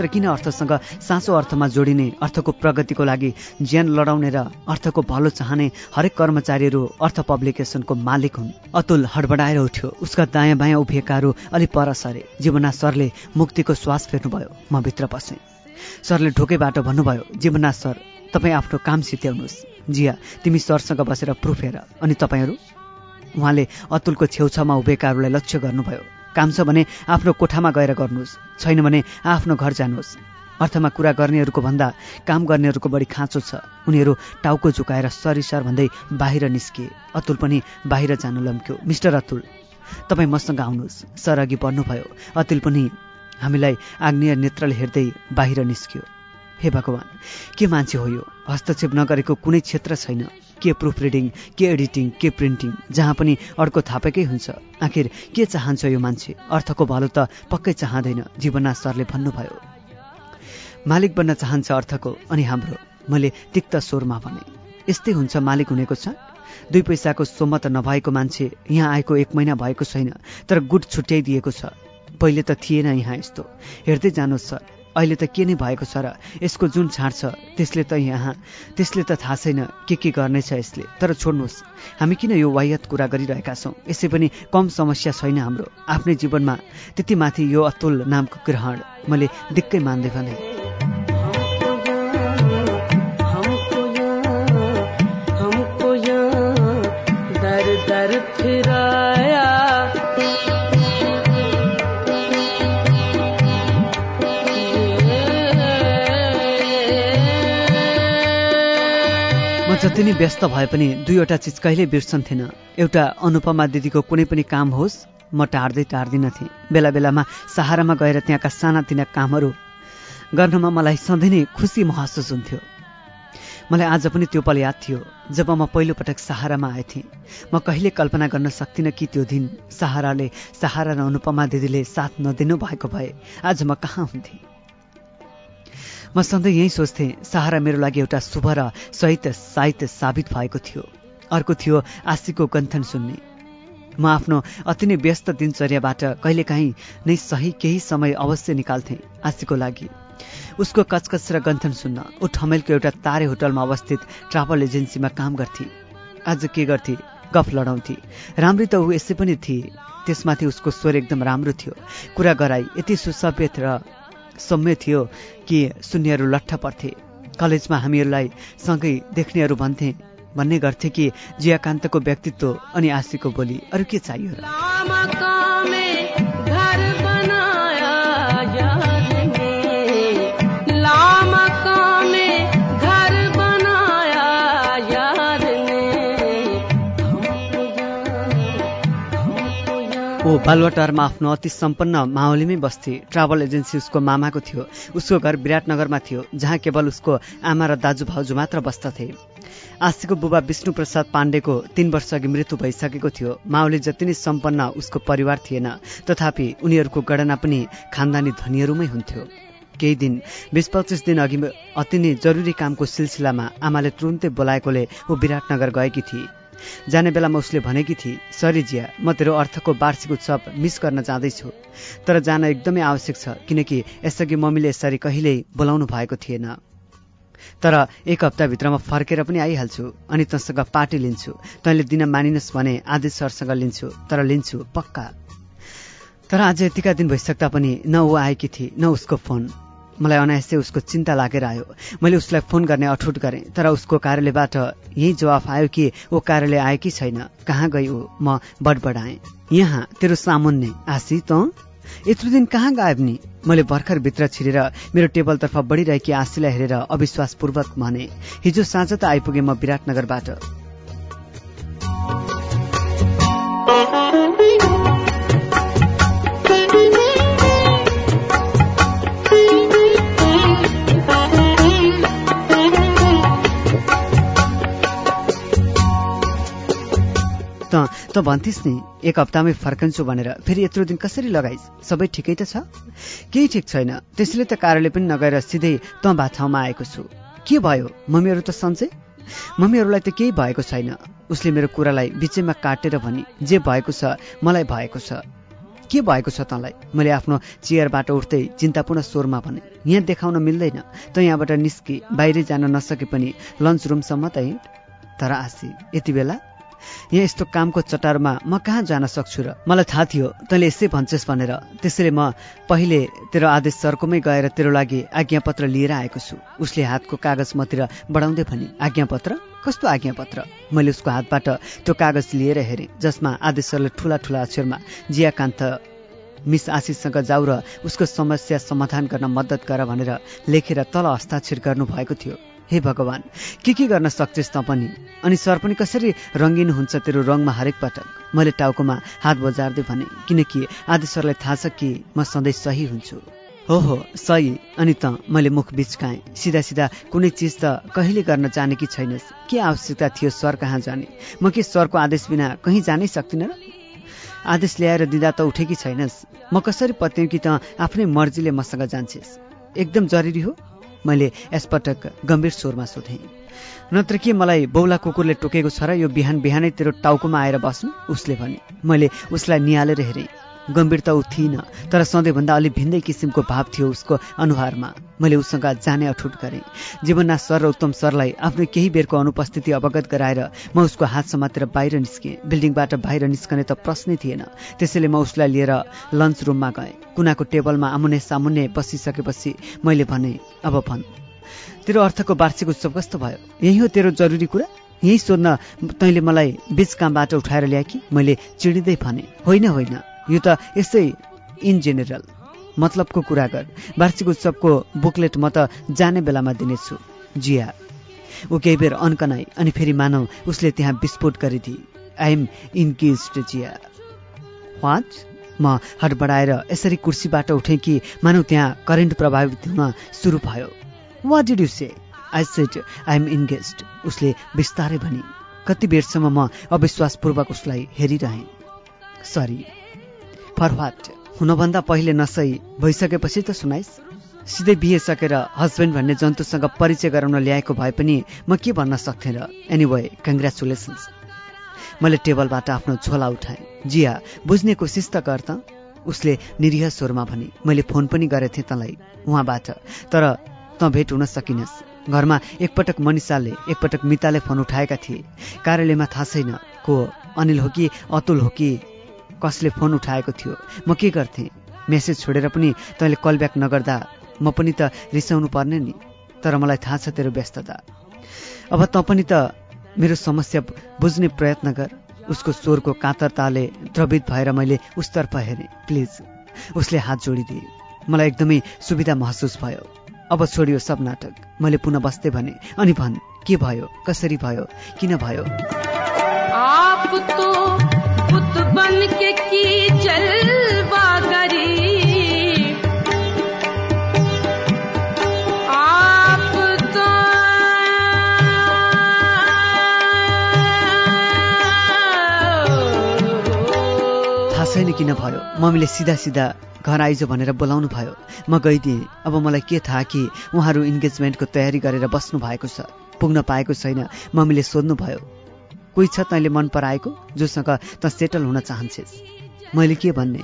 मात्र किन अर्थसँग साँचो अर्थमा जोडिने अर्थको प्रगतिको लागि ज्यान लडाउने र अर्थको भलो चाहने हरेक कर्मचारीहरू अर्थ पब्लिकेसनको मालिक हुन्। अतुल हडबडाएर उठ्यो। उसका दायाँ बायाँ उभिएकाहरू अलि पर सरे। जीवनाथ सरले मुक्तिको श्वास फेर्नुभयो। म भित्र पसेँ। सरले ढोकैबाट भन्नुभयो जीवनाथ सर तपाईँ आफ्नो काम सित्याउनुहोस् जिया तिमी सरसँग बसेर प्रुफ हेर। अनि तपाईँहरू? उहाँले अतुलको छेउछाउमा उभिएकाहरूलाई लक्ष्य गर्नुभयो। काम छ भने आफ्नो कोठामा गएर गर्नुहोस्। छैन भने आफ्नो घर जानुहोस्। अर्थमा कुरा गर्नेहरूको भन्दा काम गर्नेहरूको बढी खाँचो छ। उनीहरू टाउको झुकाएर सरी सर भन्दै बाहिर निस्किए अतुल पनि बाहिर जान लम्क्यो। मिस्टर अतुल तपाईँ मसँग आउनुहोस्। सर अघि बढ्नुभयो। अतुल पनि हामीलाई आग्नेय नेत्रले हेर्दै बाहिर निस्क्यो। हे भगवान् के मान्छे हो यो? हस्तक्षेप नगरेको कुनै क्षेत्र छैन। के प्रुफ रिडिङ के एडिटिङ के प्रिन्टिङ जहाँ पनि अर्को थापेकै हुन्छ। आखिर के चाहन्छ यो मान्छे? अर्थको भलो त पक्कै चाहँदैन जीवननाथ सरले भन्नुभयो। मालिक बन्न चाहन्छ अर्थको अनि हाम्रो। मैले तिक्त स्वरमा भने यस्तै हुन्छ मालिक हुनेको छ? दुई पैसाको सोमत नभएको मान्छे यहाँ आएको एक महिना भएको छैन तर गुट छुट्याइदिएको छ। पहिले त थिएन यहाँ यस्तो। हेर्दै जानुहोस् सर अहिले त के नै भएको छ र यसको जुन छाड छ त्यसले त यहाँ त्यसले त थाहा छैन के के गर्नेछ यसले। तर छोड्नुहोस् हामी किन यो वायत कुरा गरिरहेका छौँ? यसै पनि कम समस्या छैन हाम्रो। आफ्नै जीवनमा त्यति माथि यो अतुल नामको ग्रहण मैले दिक्कै मान्दै भने। जति नै व्यस्त भए पनि दुईवटा चिज कहिल्यै बिर्सन्थेन एउटा अनुपमा दिदीको कुनै पनि काम होस् म टार्दै टार्दिनथेँ बेला बेलामा सहारामा गएर त्यहाँका सानातिना कामहरू गर्नमा मलाई सधैँ नै खुसी महसुस हुन्थ्यो। मलाई आज पनि त्यो पल याद थियो जब म पहिलोपटक सहारामा आएथेँ म कहिले कल्पना गर्न सक्दिनँ कि त्यो दिन सहाराले सहारा र अनुपमा दिदीले साथ नदिनु भएको भए। आज म कहाँ हुन्थेँ? म सधैँ यही सोच्थेँ सहारा मेरो लागि एउटा शुभ र सहित साहित्य साबित भएको थियो। अर्को थियो आशीको गन्थन सुन्ने। म आफ्नो अति नै व्यस्त दिनचर्याबाट कहिलेकाहीँ नै सही केही समय अवश्य निकाल्थेँ आशीको लागि। उसको कचकच र गन्थन सुन्न ऊ ठमेलको एउटा तारे होटलमा अवस्थित ट्राभल एजेन्सीमा काम गर्थे। आज के गर्थे? गफ लडाउँथे। राम्री त ऊ यसै पनि थिए। त्यसमाथि उसको स्वर एकदम राम्रो थियो। कुरा गराई यति सुसभ्य र सौम्य थियो कि सुन्नेहरू लट्ठ पर्थे। कलेजमा हामीहरूलाई सँगै देख्नेहरू भन्थे भन्ने गर्थे कि जियाकान्तको व्यक्तित्व अनि आशीको बोली। अरू के चाहियो र? ऊ बालुवाटारमा आफ्नो अति सम्पन्न माहौलीमै बस्थे ट्राभल एजेन्सी उसको मामाको थियो। उसको घर विराटनगरमा थियो जहाँ केवल उसको आमा र दाजु भाउजू मात्र बस्दथे। आशीको बुबा विष्णु प्रसाद पाण्डेको तीन वर्ष अघि मृत्यु भइसकेको थियो। माओली जति नै सम्पन्न उसको परिवार थिएन तथापि उनीहरूको गणना पनि खानदानी धनीहरूमै हुन्थ्यो। केही दिन बिस पच्चिस दिन अघि अति नै जरुरी कामको सिलसिलामा आमाले तुरुन्तै बोलाएकोले ऊ विराटनगर गएकी थिए। जाने बेलामा उसले भनेकी थिए सरी जिया म तेरो अर्थको वार्षिक उत्सव मिस गर्न जाँदैछु। तर जान एकदमै आवश्यक छ किनकि यसअघि मम्मीले यसरी कहिल्यै बोलाउनु भएको थिएन। तर एक हप्ताभित्रमा फर्केर पनि आइहाल्छु अनि तँसँग पार्टी लिन्छु। तैँले दिन मानिनस् भने आदेश सरसँग लिन्छु तर लिन्छु पक्का। तर आज यतिका दिन भइसक्दा पनि न ऊ आएकी थिए न उसको फोन। मलाई अनायासै उसको चिन्ता लागेर आयो। मैले उसलाई फोन गर्ने अठुट गरेँ तर उसको कार्यालयबाट यही जवाफ आयो कि ऊ कार्यालय आएकी छैन कहाँ गई ऊ म बडबडाएँ। यहाँ तेरो सामुन्ने आशी त? यत्रो दिन कहाँ गायब नि? मैले भर्खर भित्र छिरेर मेरो टेबलतर्फ बढिरहेकी आशीलाई हेरेर अविश्वासपूर्वक भने हिजो साँझ त आइपुगेँ म विराटनगरबाट। त त भन्थिस् नि एक हप्तामै फर्कन्छु भनेर। फेरि यत्रो दिन कसरी लगाइस् सबै ठिकै त छ? केही ठिक छैन। त्यसैले त कार्यालय पनि नगएर सिधै त ठाउँमा आएको छु। के भयो? मम्मीहरू त सन्चै? मम्मीहरूलाई त केही भएको छैन। उसले मेरो कुरालाई बिचैमा काटेर भनी जे भएको छ मलाई भएको छ। के भएको छ तँलाई? मैले आफ्नो चेयरबाट उठ्दै चिन्तापूर्ण स्वरमा भने यहाँ देखाउन मिल्दैन। त यहाँबाट निस्के बाहिरै जान नसके पनि लन्च रुमसम्म त तर आशी यति बेला यहाँ यस्तो कामको चटारमा म कहाँ जान सक्छु र? मलाई थाहा थियो तैँले यसै भन्छस् भनेर। त्यसैले म पहिले तेरो आदेश सरकोमै गएर तेरो लागि आज्ञापत्र लिएर आएको छु। उसले हातको कागज मतिर बढाउँदै भने आज्ञापत्र? कस्तो आज्ञापत्र? मैले उसको हातबाट त्यो कागज लिएर हेरेँ जसमा आदेश सरले ठुला ठुला अक्षरमा जियाकान्त मिस आशिषसँग जाऊ र उसको समस्या समाधान गर्न मद्दत गर भनेर लेखेर तल हस्ताक्षर गर्नुभएको थियो। हे भगवान् के के गर्न सक्छस् त पनि? अनि सर पनि कसरी रङ्गिन हुन्छ तेरो रङमा हरेक पटक? मैले टाउकोमा हात बजार्दै भने किनकि आदि सरलाई थाहा छ कि म सधैँ सही हुन्छु। हो हो सही। अनि त मैले मुख बिचकाएँ। सिधा सिधा कुनै चिज त कहिले गर्न जाने कि छैनस्। के आवश्यकता थियो सर कहाँ जाने? म के सरको आदेश बिना कहीँ जानै सक्दिनँ र? आदेश ल्याएर दिँदा त उठेकी छैनस्। म कसरी पत्याउँ कि त आफ्नै मर्जीले मसँग जान्छेस्? एकदम जरुरी हो। मैले यसपटक गम्भीर स्वरमा सोधेँ। नत्र के मलाई बौला कुकुरले टोकेको छ र यो बिहान बिहानै तेरो टाउकोमा आएर बस्नु उसले भने। मैले उसलाई निहालेर हेरेँ। गम्भीर त ऊ थिइनँ तर सधैँभन्दा अलि भिन्दै किसिमको भाव थियो उसको अनुहारमा। मैले उसँग जाने अठुट गरेँ। जीवननाथ सर र उत्तम सरलाई आफ्नो केही बेरको अनुपस्थिति अवगत गराएर म उसको हात समातेर बाहिर निस्केँ। बिल्डिङबाट बाहिर निस्कने त प्रश्नै थिएन। त्यसैले म उसलाई लिएर लन्च रुममा गएँ। कुनाको टेबलमा आमुने सामुन्ने बसिसकेपछि मैले भने अब भन्। तेरो अर्थको वार्षिक उत्सव कस्तो भयो? यही हो तेरो जरुरी कुरा? यही सोध्न तैँले मलाई बिच कामबाट उठाएर ल्याए कि मैले चिडिँदै भने होइन होइन। यो त यस्तै इन जेनेरल मतलबको कुरा गर। वार्षिक उत्सवको बुकलेट म त जाने बेलामा दिनेछु। जिया। ऊ केही बेर अन्कनाई अनि फेरि मानौ उसले त्यहाँ विस्फोट गरिदिए। I am engage Jiya. What? म हडबडाएर यसरी कुर्सीबाट उठेँ कि मानौ त्यहाँ करेन्ट प्रभावित हुन सुरु भयो। What did you say I said I am engage उसले बिस्तारै भनी कति बेरसम्म म अविश्वासपूर्वक उसलाई हेरिरहेँ सरी फर वाट हुनभन्दा पहिले नसही भइसकेपछि त सुनाइस्। सिधै बिहे सकेर हस्बेन्ड भन्ने जन्तुसँग परिचय गराउन ल्याएको भए पनि म के भन्न सक्थेँ र एनिवे कङ्ग्रेचुलेसन्स मैले टेबलबाट आफ्नो झोला उठाएँ। जिया बुझ्ने कोसिस त गर त। उसले निरीह स्वरमा भने मैले फोन पनि गरेको थिएँ तँलाई उहाँबाट। तर तँ भेट हुन सकिनस्। घरमा एकपटक मनिषाले एकपटक मिताले फोन उठाएका थिए। कार्यालयमा थाहा छैन को अनिल हो कि अतुल हो कि कसले फोन उठाएको थियो? म के गर्थेँ? मेसेज छोडेर पनि तैँले कल ब्याक नगर्दा म पनि त रिसाउनु पर्ने नि। तर मलाई थाहा छ तेरो व्यस्तता। अब तँ पनि त मेरो समस्या बुझ्ने प्रयत्न गर। उसको स्वरको कातरताले द्रवित भएर मैले उसतर्फ हेरेँ। प्लिज उसले हात जोडिदिए। मलाई एकदमै सुविधा महसुस भयो। अब छोडियो सब नाटक। मैले पुनः बस्दै भने अनि भन् के भयो? कसरी भयो? किन भयो? छैन किन भयो मम्मीले सिधा सिधा घर आइज भनेर बोलाउनु भयो। म गइदिएँ। अब मलाई के थाहा कि उहाँहरू इन्गेजमेन्टको तयारी गरेर बस्नु भएको छ। पुग्न पाएको छैन। मम्मीले सोध्नुभयो कोही छ तैँले मन पराएको जोसँग त सेटल हुन चाहन्छेस् मैले के भन्ने?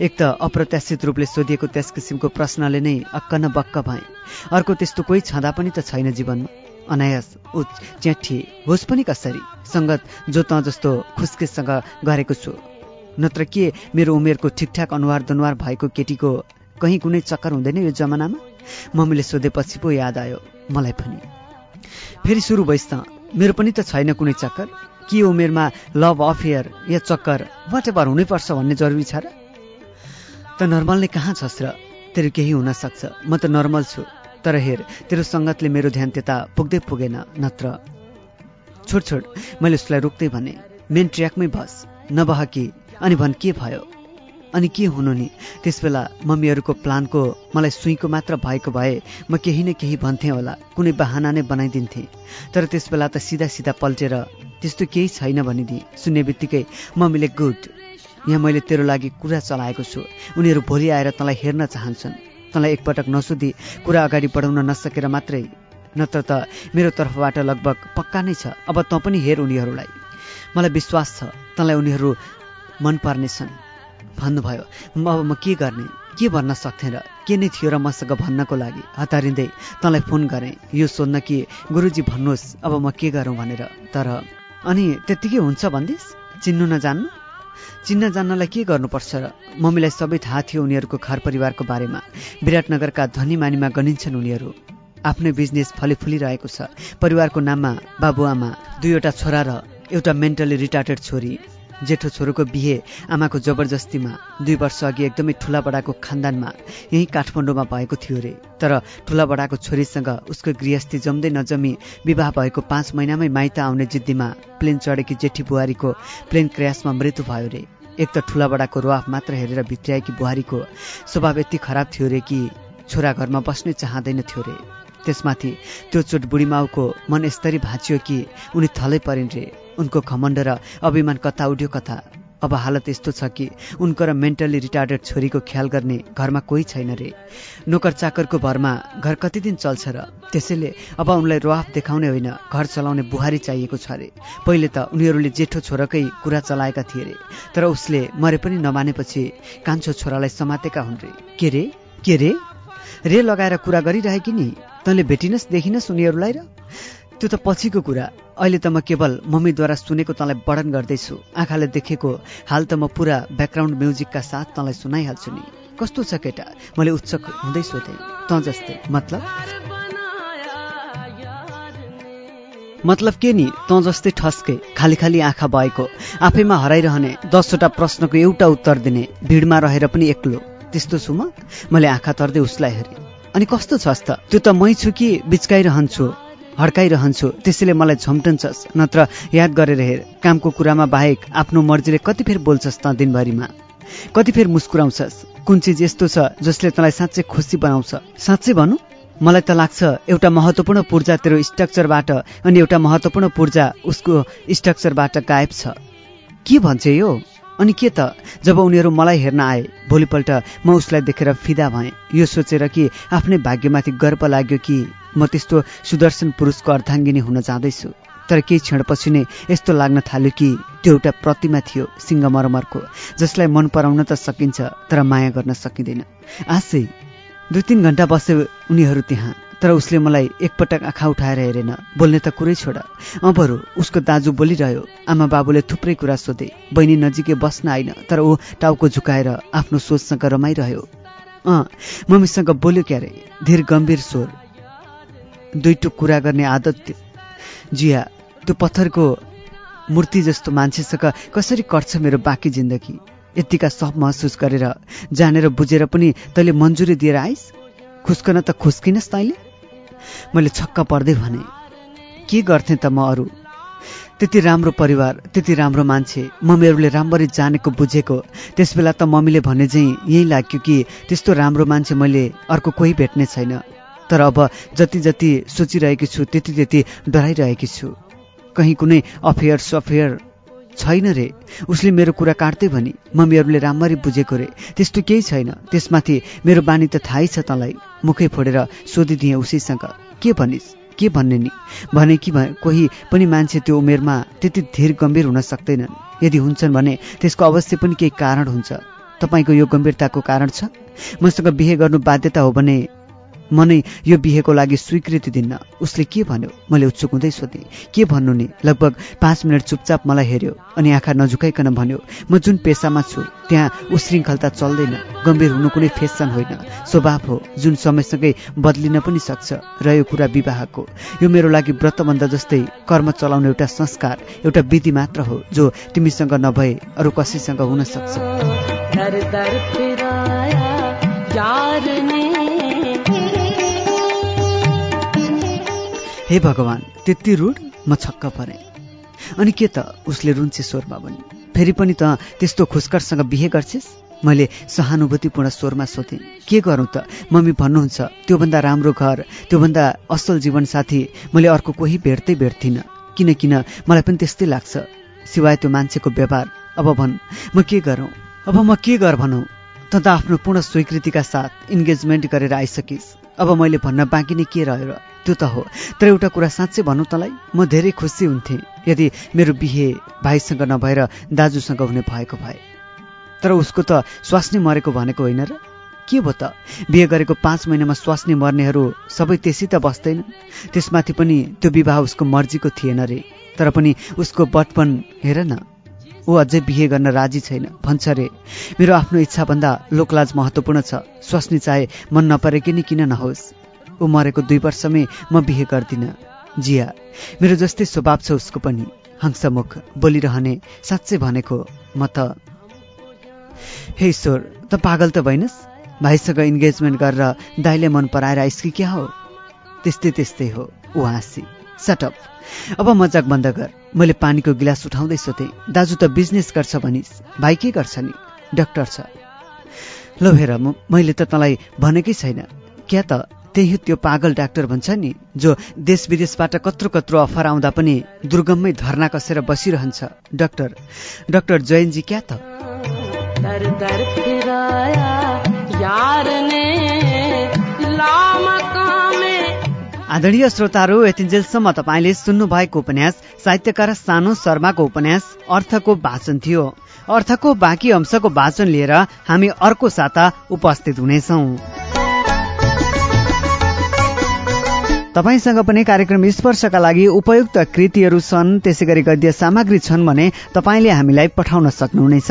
एक त अप्रत्याशित रूपले सोधिएको त्यस किसिमको प्रश्नले नै अक्क न बक्क भएँ। अर्को त्यस्तो कोही छँदा पनि त छैन जीवनमा। अनायास उच च्याठी होस् पनि कसरी? सङ्गत जो त जस्तो खुस्केसँग गरेको छु। नत्र के मेरो उमेरको ठिकठाक अनुहार दनुहार भएको केटीको कहीँ कुनै चक्कर हुँदैन यो जमानामा? मम्मीले सोधेपछि पो याद आयो। मलाई पनि फेरि सुरु भइस् त। मेरो पनि त छैन कुनै चक्कर। के उमेरमा लभ अफेयर या चक्कर? वाट एभर हुनैपर्छ भन्ने जरुरी छ र? त नर्मल नै कहाँ छस् र? तेरो केही हुन सक्छ म त नर्मल छु। तर हेर तेरो सङ्गतले मेरो ध्यान त्यता पुग्दै पुगेन नत्र। छोड छोड मैले उसलाई रोक्दै भने मेन ट्र्याकमै बस। नबह कि। अनि भन् के भयो? अनि के हुनु नि? त्यसबेला मम्मीहरूको प्लानको मलाई सुईको मात्र भएको भए म केही न केही भन्थेँ होला कुनै बहाना नै बनाइदिन्थेँ। तर त्यसबेला त सिधा सिधा पल्टेर त्यस्तो केही छैन भनिदिएँ। सुन्ने बित्तिकै मम्मीले गुड यहाँ मैले तेरो लागि कुरा चलाएको छु। उनीहरू भोलि आएर तँलाई हेर्न चाहन्छन्। तँलाई एकपटक नसोधी कुरा अगाडि बढाउन नसकेर मात्रै। नत्र त मेरो तर्फबाट लगभग पक्का नै छ। अब तँ पनि हेर उनीहरूलाई। मलाई विश्वास छ तँलाई उनीहरू मन पर्नेछन् भन्नुभयो। अब म के गर्ने? के भन्न सक्थेँ र? के नै थियो र मसँग भन्नको लागि? हतारिँदै तँलाई फोन गरेँ। यो सोध्न कि? गुरुजी भन्नुहोस् अब म के गरौँ भनेर। तर अनि त्यत्तिकै हुन्छ भन्दिस् चिन्नु नजान्नु? चिन्न जान्नलाई के गर्नुपर्छ र? मम्मीलाई सबै थाहा थियो उनीहरूको घर परिवारको बारेमा। विराटनगरका धनी मानीमा गनिन्छन् उनीहरू। आफ्नै बिजनेस फली फुलिरहेको छ। परिवारको नाममा बाबुआमा दुईवटा छोरा र एउटा मेन्टली रिटार्टेड छोरी। जेठो छोरोको बिहे आमाको जबरजस्तीमा दुई वर्ष अघि एकदमै ठुला बडाको खानदानमा यही काठमाडौँमा भएको थियो रे। तर ठुला बडाको छोरीसँग उसको गृहस्थी जम्दै नजमी विवाह भएको पाँच महिनामै माइत आउने जिद्दीमा प्लेन चढेकी जेठी बुहारीको प्लेन क्र्यासमा मृत्यु भयो रे। एक त ठुला बडाको रुवाफ मात्र हेरेर भित्र्याएकी बुहारीको स्वभाव यति खराब थियो रे कि छोरा घरमा बस्नै चाहँदैन थियो रे। त्यसमाथि त्यो चोट बुढीमाउको मन यस्तरी भाँचियो कि उनी थलै परिन् रे। उनको घमण्ड र अभिमान कता उड्यो कता? अब हालत यस्तो छ कि उनको र मेन्टल्ली रिटार्डेड छोरीको ख्याल गर्ने घरमा कोही छैन रे। नोकर चाकरको भरमा घर कति दिन चल्छ र? त्यसैले अब उनलाई रुवाफ देखाउने होइन घर चलाउने बुहारी चाहिएको छ रे। पहिले त उनीहरूले जेठो छोराकै कुरा चलाएका थिए रे तर उसले मरे पनि नमानेपछि कान्छो छोरालाई समातेका हुन् रे। के रे? के रे? रे लगाएर कुरा गरिरहेकी नि? तैँले भेटिनस् देखिनस् उनीहरूलाई र? त्यो त पछिको कुरा। अहिले त म केवल मम्मीद्वारा सुनेको तँलाई वर्णन गर्दैछु। आँखाले देखेको हाल त म पुरा ब्याकग्राउन्ड म्युजिकका साथ तँलाई सुनाइहाल्छु नि। कस्तो छ केटा? मैले उत्सुक हुँदै सोधेँ। तँ जस्तै। मतलब? मतलब के नि? तँ जस्तै ठस्के खाली खाली आँखा भएको आफैमा हराइरहने दसवटा प्रश्नको एउटा उत्तर दिने भिडमा रहेर पनि एक्लो। त्यस्तो छु म? मैले आँखा तर्दै उसलाई हेरेँ। अनि कस्तो छस् त? त्यो त मै छु कि बिचकाइरहन्छु हड्काइरहन्छु त्यसैले मलाई झम्टन्छस् नत्र याद गरेर हेर। कामको कुरामा बाहेक आफ्नो मर्जीले कति फेर बोल्छस् त दिनभरिमा? कति फेर मुस्कुराउँछस्? कुन चिज यस्तो छ जसले तँलाई साँच्चै खुसी बनाउँछ? साँच्चै भनौँ मलाई त लाग्छ एउटा महत्त्वपूर्ण पूर्जा तेरो स्ट्रक्चरबाट अनि एउटा महत्त्वपूर्ण पूर्जा उसको स्ट्रक्चरबाट गायब छ। के भन्छ यो? अनि के त? जब उनीहरू मलाई हेर्न आए भोलिपल्ट म उसलाई देखेर फिदा भएँ। यो सोचेर कि आफ्नै भाग्यमाथि गर्व लाग्यो कि म त्यस्तो सुदर्शन पुरुषको अर्धाङ्गिनी हुन जाँदैछु। तर केही क्षणपछि नै यस्तो लाग्न थाल्यो कि त्यो एउटा प्रतिमा थियो सिङ्गमरमरको जसलाई मन पराउन त सकिन्छ तर माया गर्न सकिँदैन। आशै दुई तिन घन्टा बसे उनीहरू त्यहाँ। तर उसले मलाई एकपटक आँखा उठाएर हेरेन। बोल्ने त कुरै छोड। अँ बरु उसको दाजु बोलिरह्यो आमा बाबुले थुप्रै कुरा सोधे। बहिनी नजिकै बस्न आइन तर ऊ टाउको झुकाएर आफ्नो सोचसँग रमाइरह्यो। अँ मम्मीसँग बोल्यो क्यारे धीर गम्भीर स्वर। दुईटो कुरा गर्ने आदत जिया त्यो पत्थरको मूर्ति जस्तो मान्छेसँग कसरी कट्छ मेरो बाँकी जिन्दगी? यत्तिका सब महसुस गरेर जानेर बुझेर पनि तैँले मन्जुरी दिएर आइस? खुस्कन त खुस्किनस् तैँले मैले छक्क पर्दै भने के गर्थेँ त म अरू? त्यति राम्रो परिवार त्यति राम्रो मान्छे मम्मीहरूले राम्ररी जानेको बुझेको त्यसबेला त मम्मीले भने चाहिँ यही लाग्यो कि त्यस्तो राम्रो मान्छे मैले अर्को कोही भेट्ने छैन। तर अब जति जति सोचिरहेकी छु त्यति त्यति डराइरहेकी छु। कहीँ कुनै अफेयर सफेयर छैन रे। उसले मेरो कुरा काट्दै भनी मम्मीहरूले राम्ररी बुझेको रे। त्यस्तो केही छैन। त्यसमाथि मेरो बानी त थाहै छ तँलाई। मुखै फोडेर सोधिदिएँ उसैसँग। के भनिस्? के भन्ने नि? भने कि कोही पनि मान्छे त्यो उमेरमा त्यति धीर गम्भीर हुन सक्दैनन्। यदि हुन्छन् भने त्यसको अवश्य पनि केही कारण हुन्छ। तपाईँको यो गम्भीरताको कारण छ? मसँग बिहे गर्नु बाध्यता हो भने म यो बिहेको लागि स्वीकृति दिन्न उसले के भन्यो? मैले उत्सुक हुँदै सोधेँ। के भन्नु नि? लगभग पाँच मिनट चुपचाप मलाई हेऱ्यो अनि आँखा नझुकाइकन भन्यो म जुन पेसामा छु त्यहाँ उश्रृङ्खलता चल्दैन गम्भीर हुनु कुनै फेसन होइन। स्वभाव हो जुन समयसँगै बदलिन पनि सक्छ र यो कुरा विवाहको। यो मेरो लागि व्रतबन्ध जस्तै कर्म चलाउने एउटा संस्कार एउटा विधि मात्र हो जो तिमीसँग नभए अरू कसैसँग हुन सक्छ। हे भगवान् त्यति रुड म छक्क परेँ। अनि के त उसले रुन्चे स्वरमा पनि फेरि पनि त त्यस्तो खुस्करसँग बिहे गर्छिस्? मैले सहानुभूतिपूर्ण स्वरमा सोधेँ। के गरौँ त? मम्मी भन्नुहुन्छ त्योभन्दा राम्रो घर त्योभन्दा असल जीवनसाथी मैले अर्को कोही भेट्दै भेट्थिनँ। किन किन मलाई पनि त्यस्तै लाग्छ। सिवाय त्यो मान्छेको व्यवहार। अब भन् म के गरौँ? अब म के गर भनौँ? त त आफ्नो पूर्ण स्वीकृतिका साथ इन्गेजमेन्ट गरेर आइसकिस्। अब मैले भन्न बाँकी नै के रह्यो र? त्यो त हो। तर एउटा कुरा साँच्चै भनौँ तँलाई म धेरै खुसी हुन्थेँ यदि मेरो बिहे भाइसँग नभएर दाजुसँग हुने भएको भए। तर उसको त स्वास्नी मरेको भनेको होइन र? के भयो त? बिहे गरेको पाँच महिनामा स्वास्नी मर्नेहरू सबै त्यसै त बस्दैन। त्यसमाथि पनि त्यो विवाह उसको मर्जीको थिएन रे। तर पनि उसको बटपन हेर न। ऊ अझै बिहे गर्न राजी छैन। भन्छ रे मेरो आफ्नो इच्छाभन्दा लोकलाज महत्त्वपूर्ण छ। स्वास्नी चाहे मन नपरेकी नै किन नहोस्। ऊ मरेको दुई वर्षमै म बिहे गर्दिनँ। जिया मेरो जस्तै स्वभाव छ उसको पनि। हंसमुख बोलिरहने साँच्चै भनेको म त। हे ईश्वर त पागल त भइनस्। भाइसँग इन्गेजमेन्ट गरेर दाइले मन पराएर आइस कि क्या हो? त्यस्तै त्यस्तै हो ऊ हाँसी। सटअप अब मजाक बन्द गर। मैले पानीको गिलास उठाउँदै सोधेँ दाजु त बिजनेस गर्छ भनिस् भाइ के गर्छ नि? डक्टर छ। ल हेर मैले त तँलाई भनेकै छैन। क्या त? त्यही त्यो पागल डाक्टर भन्छ नि जो देश विदेशबाट कत्रो कत्रो अफर आउँदा पनि दुर्गममै धर्ना कसेर बसिरहन्छ। डक्टर डक्टर जयनजी क्या त? आदरणीय श्रोताहरू यतिन्जेलसम्म तपाईँले सुन्नु भएको उपन्यास साहित्यकार सानो शर्माको उपन्यास अर्थको वाचन थियो। अर्थको बाँकी अंशको वाचन लिएर हामी अर्को साता उपस्थित हुनेछौँ। तपाईँसँग पनि कार्यक्रम स्पर्शका लागि उपयुक्त कृतिहरू छन् त्यसै गद्य सामग्री छन् भने तपाईँले हामीलाई पठाउन सक्नुहुनेछ।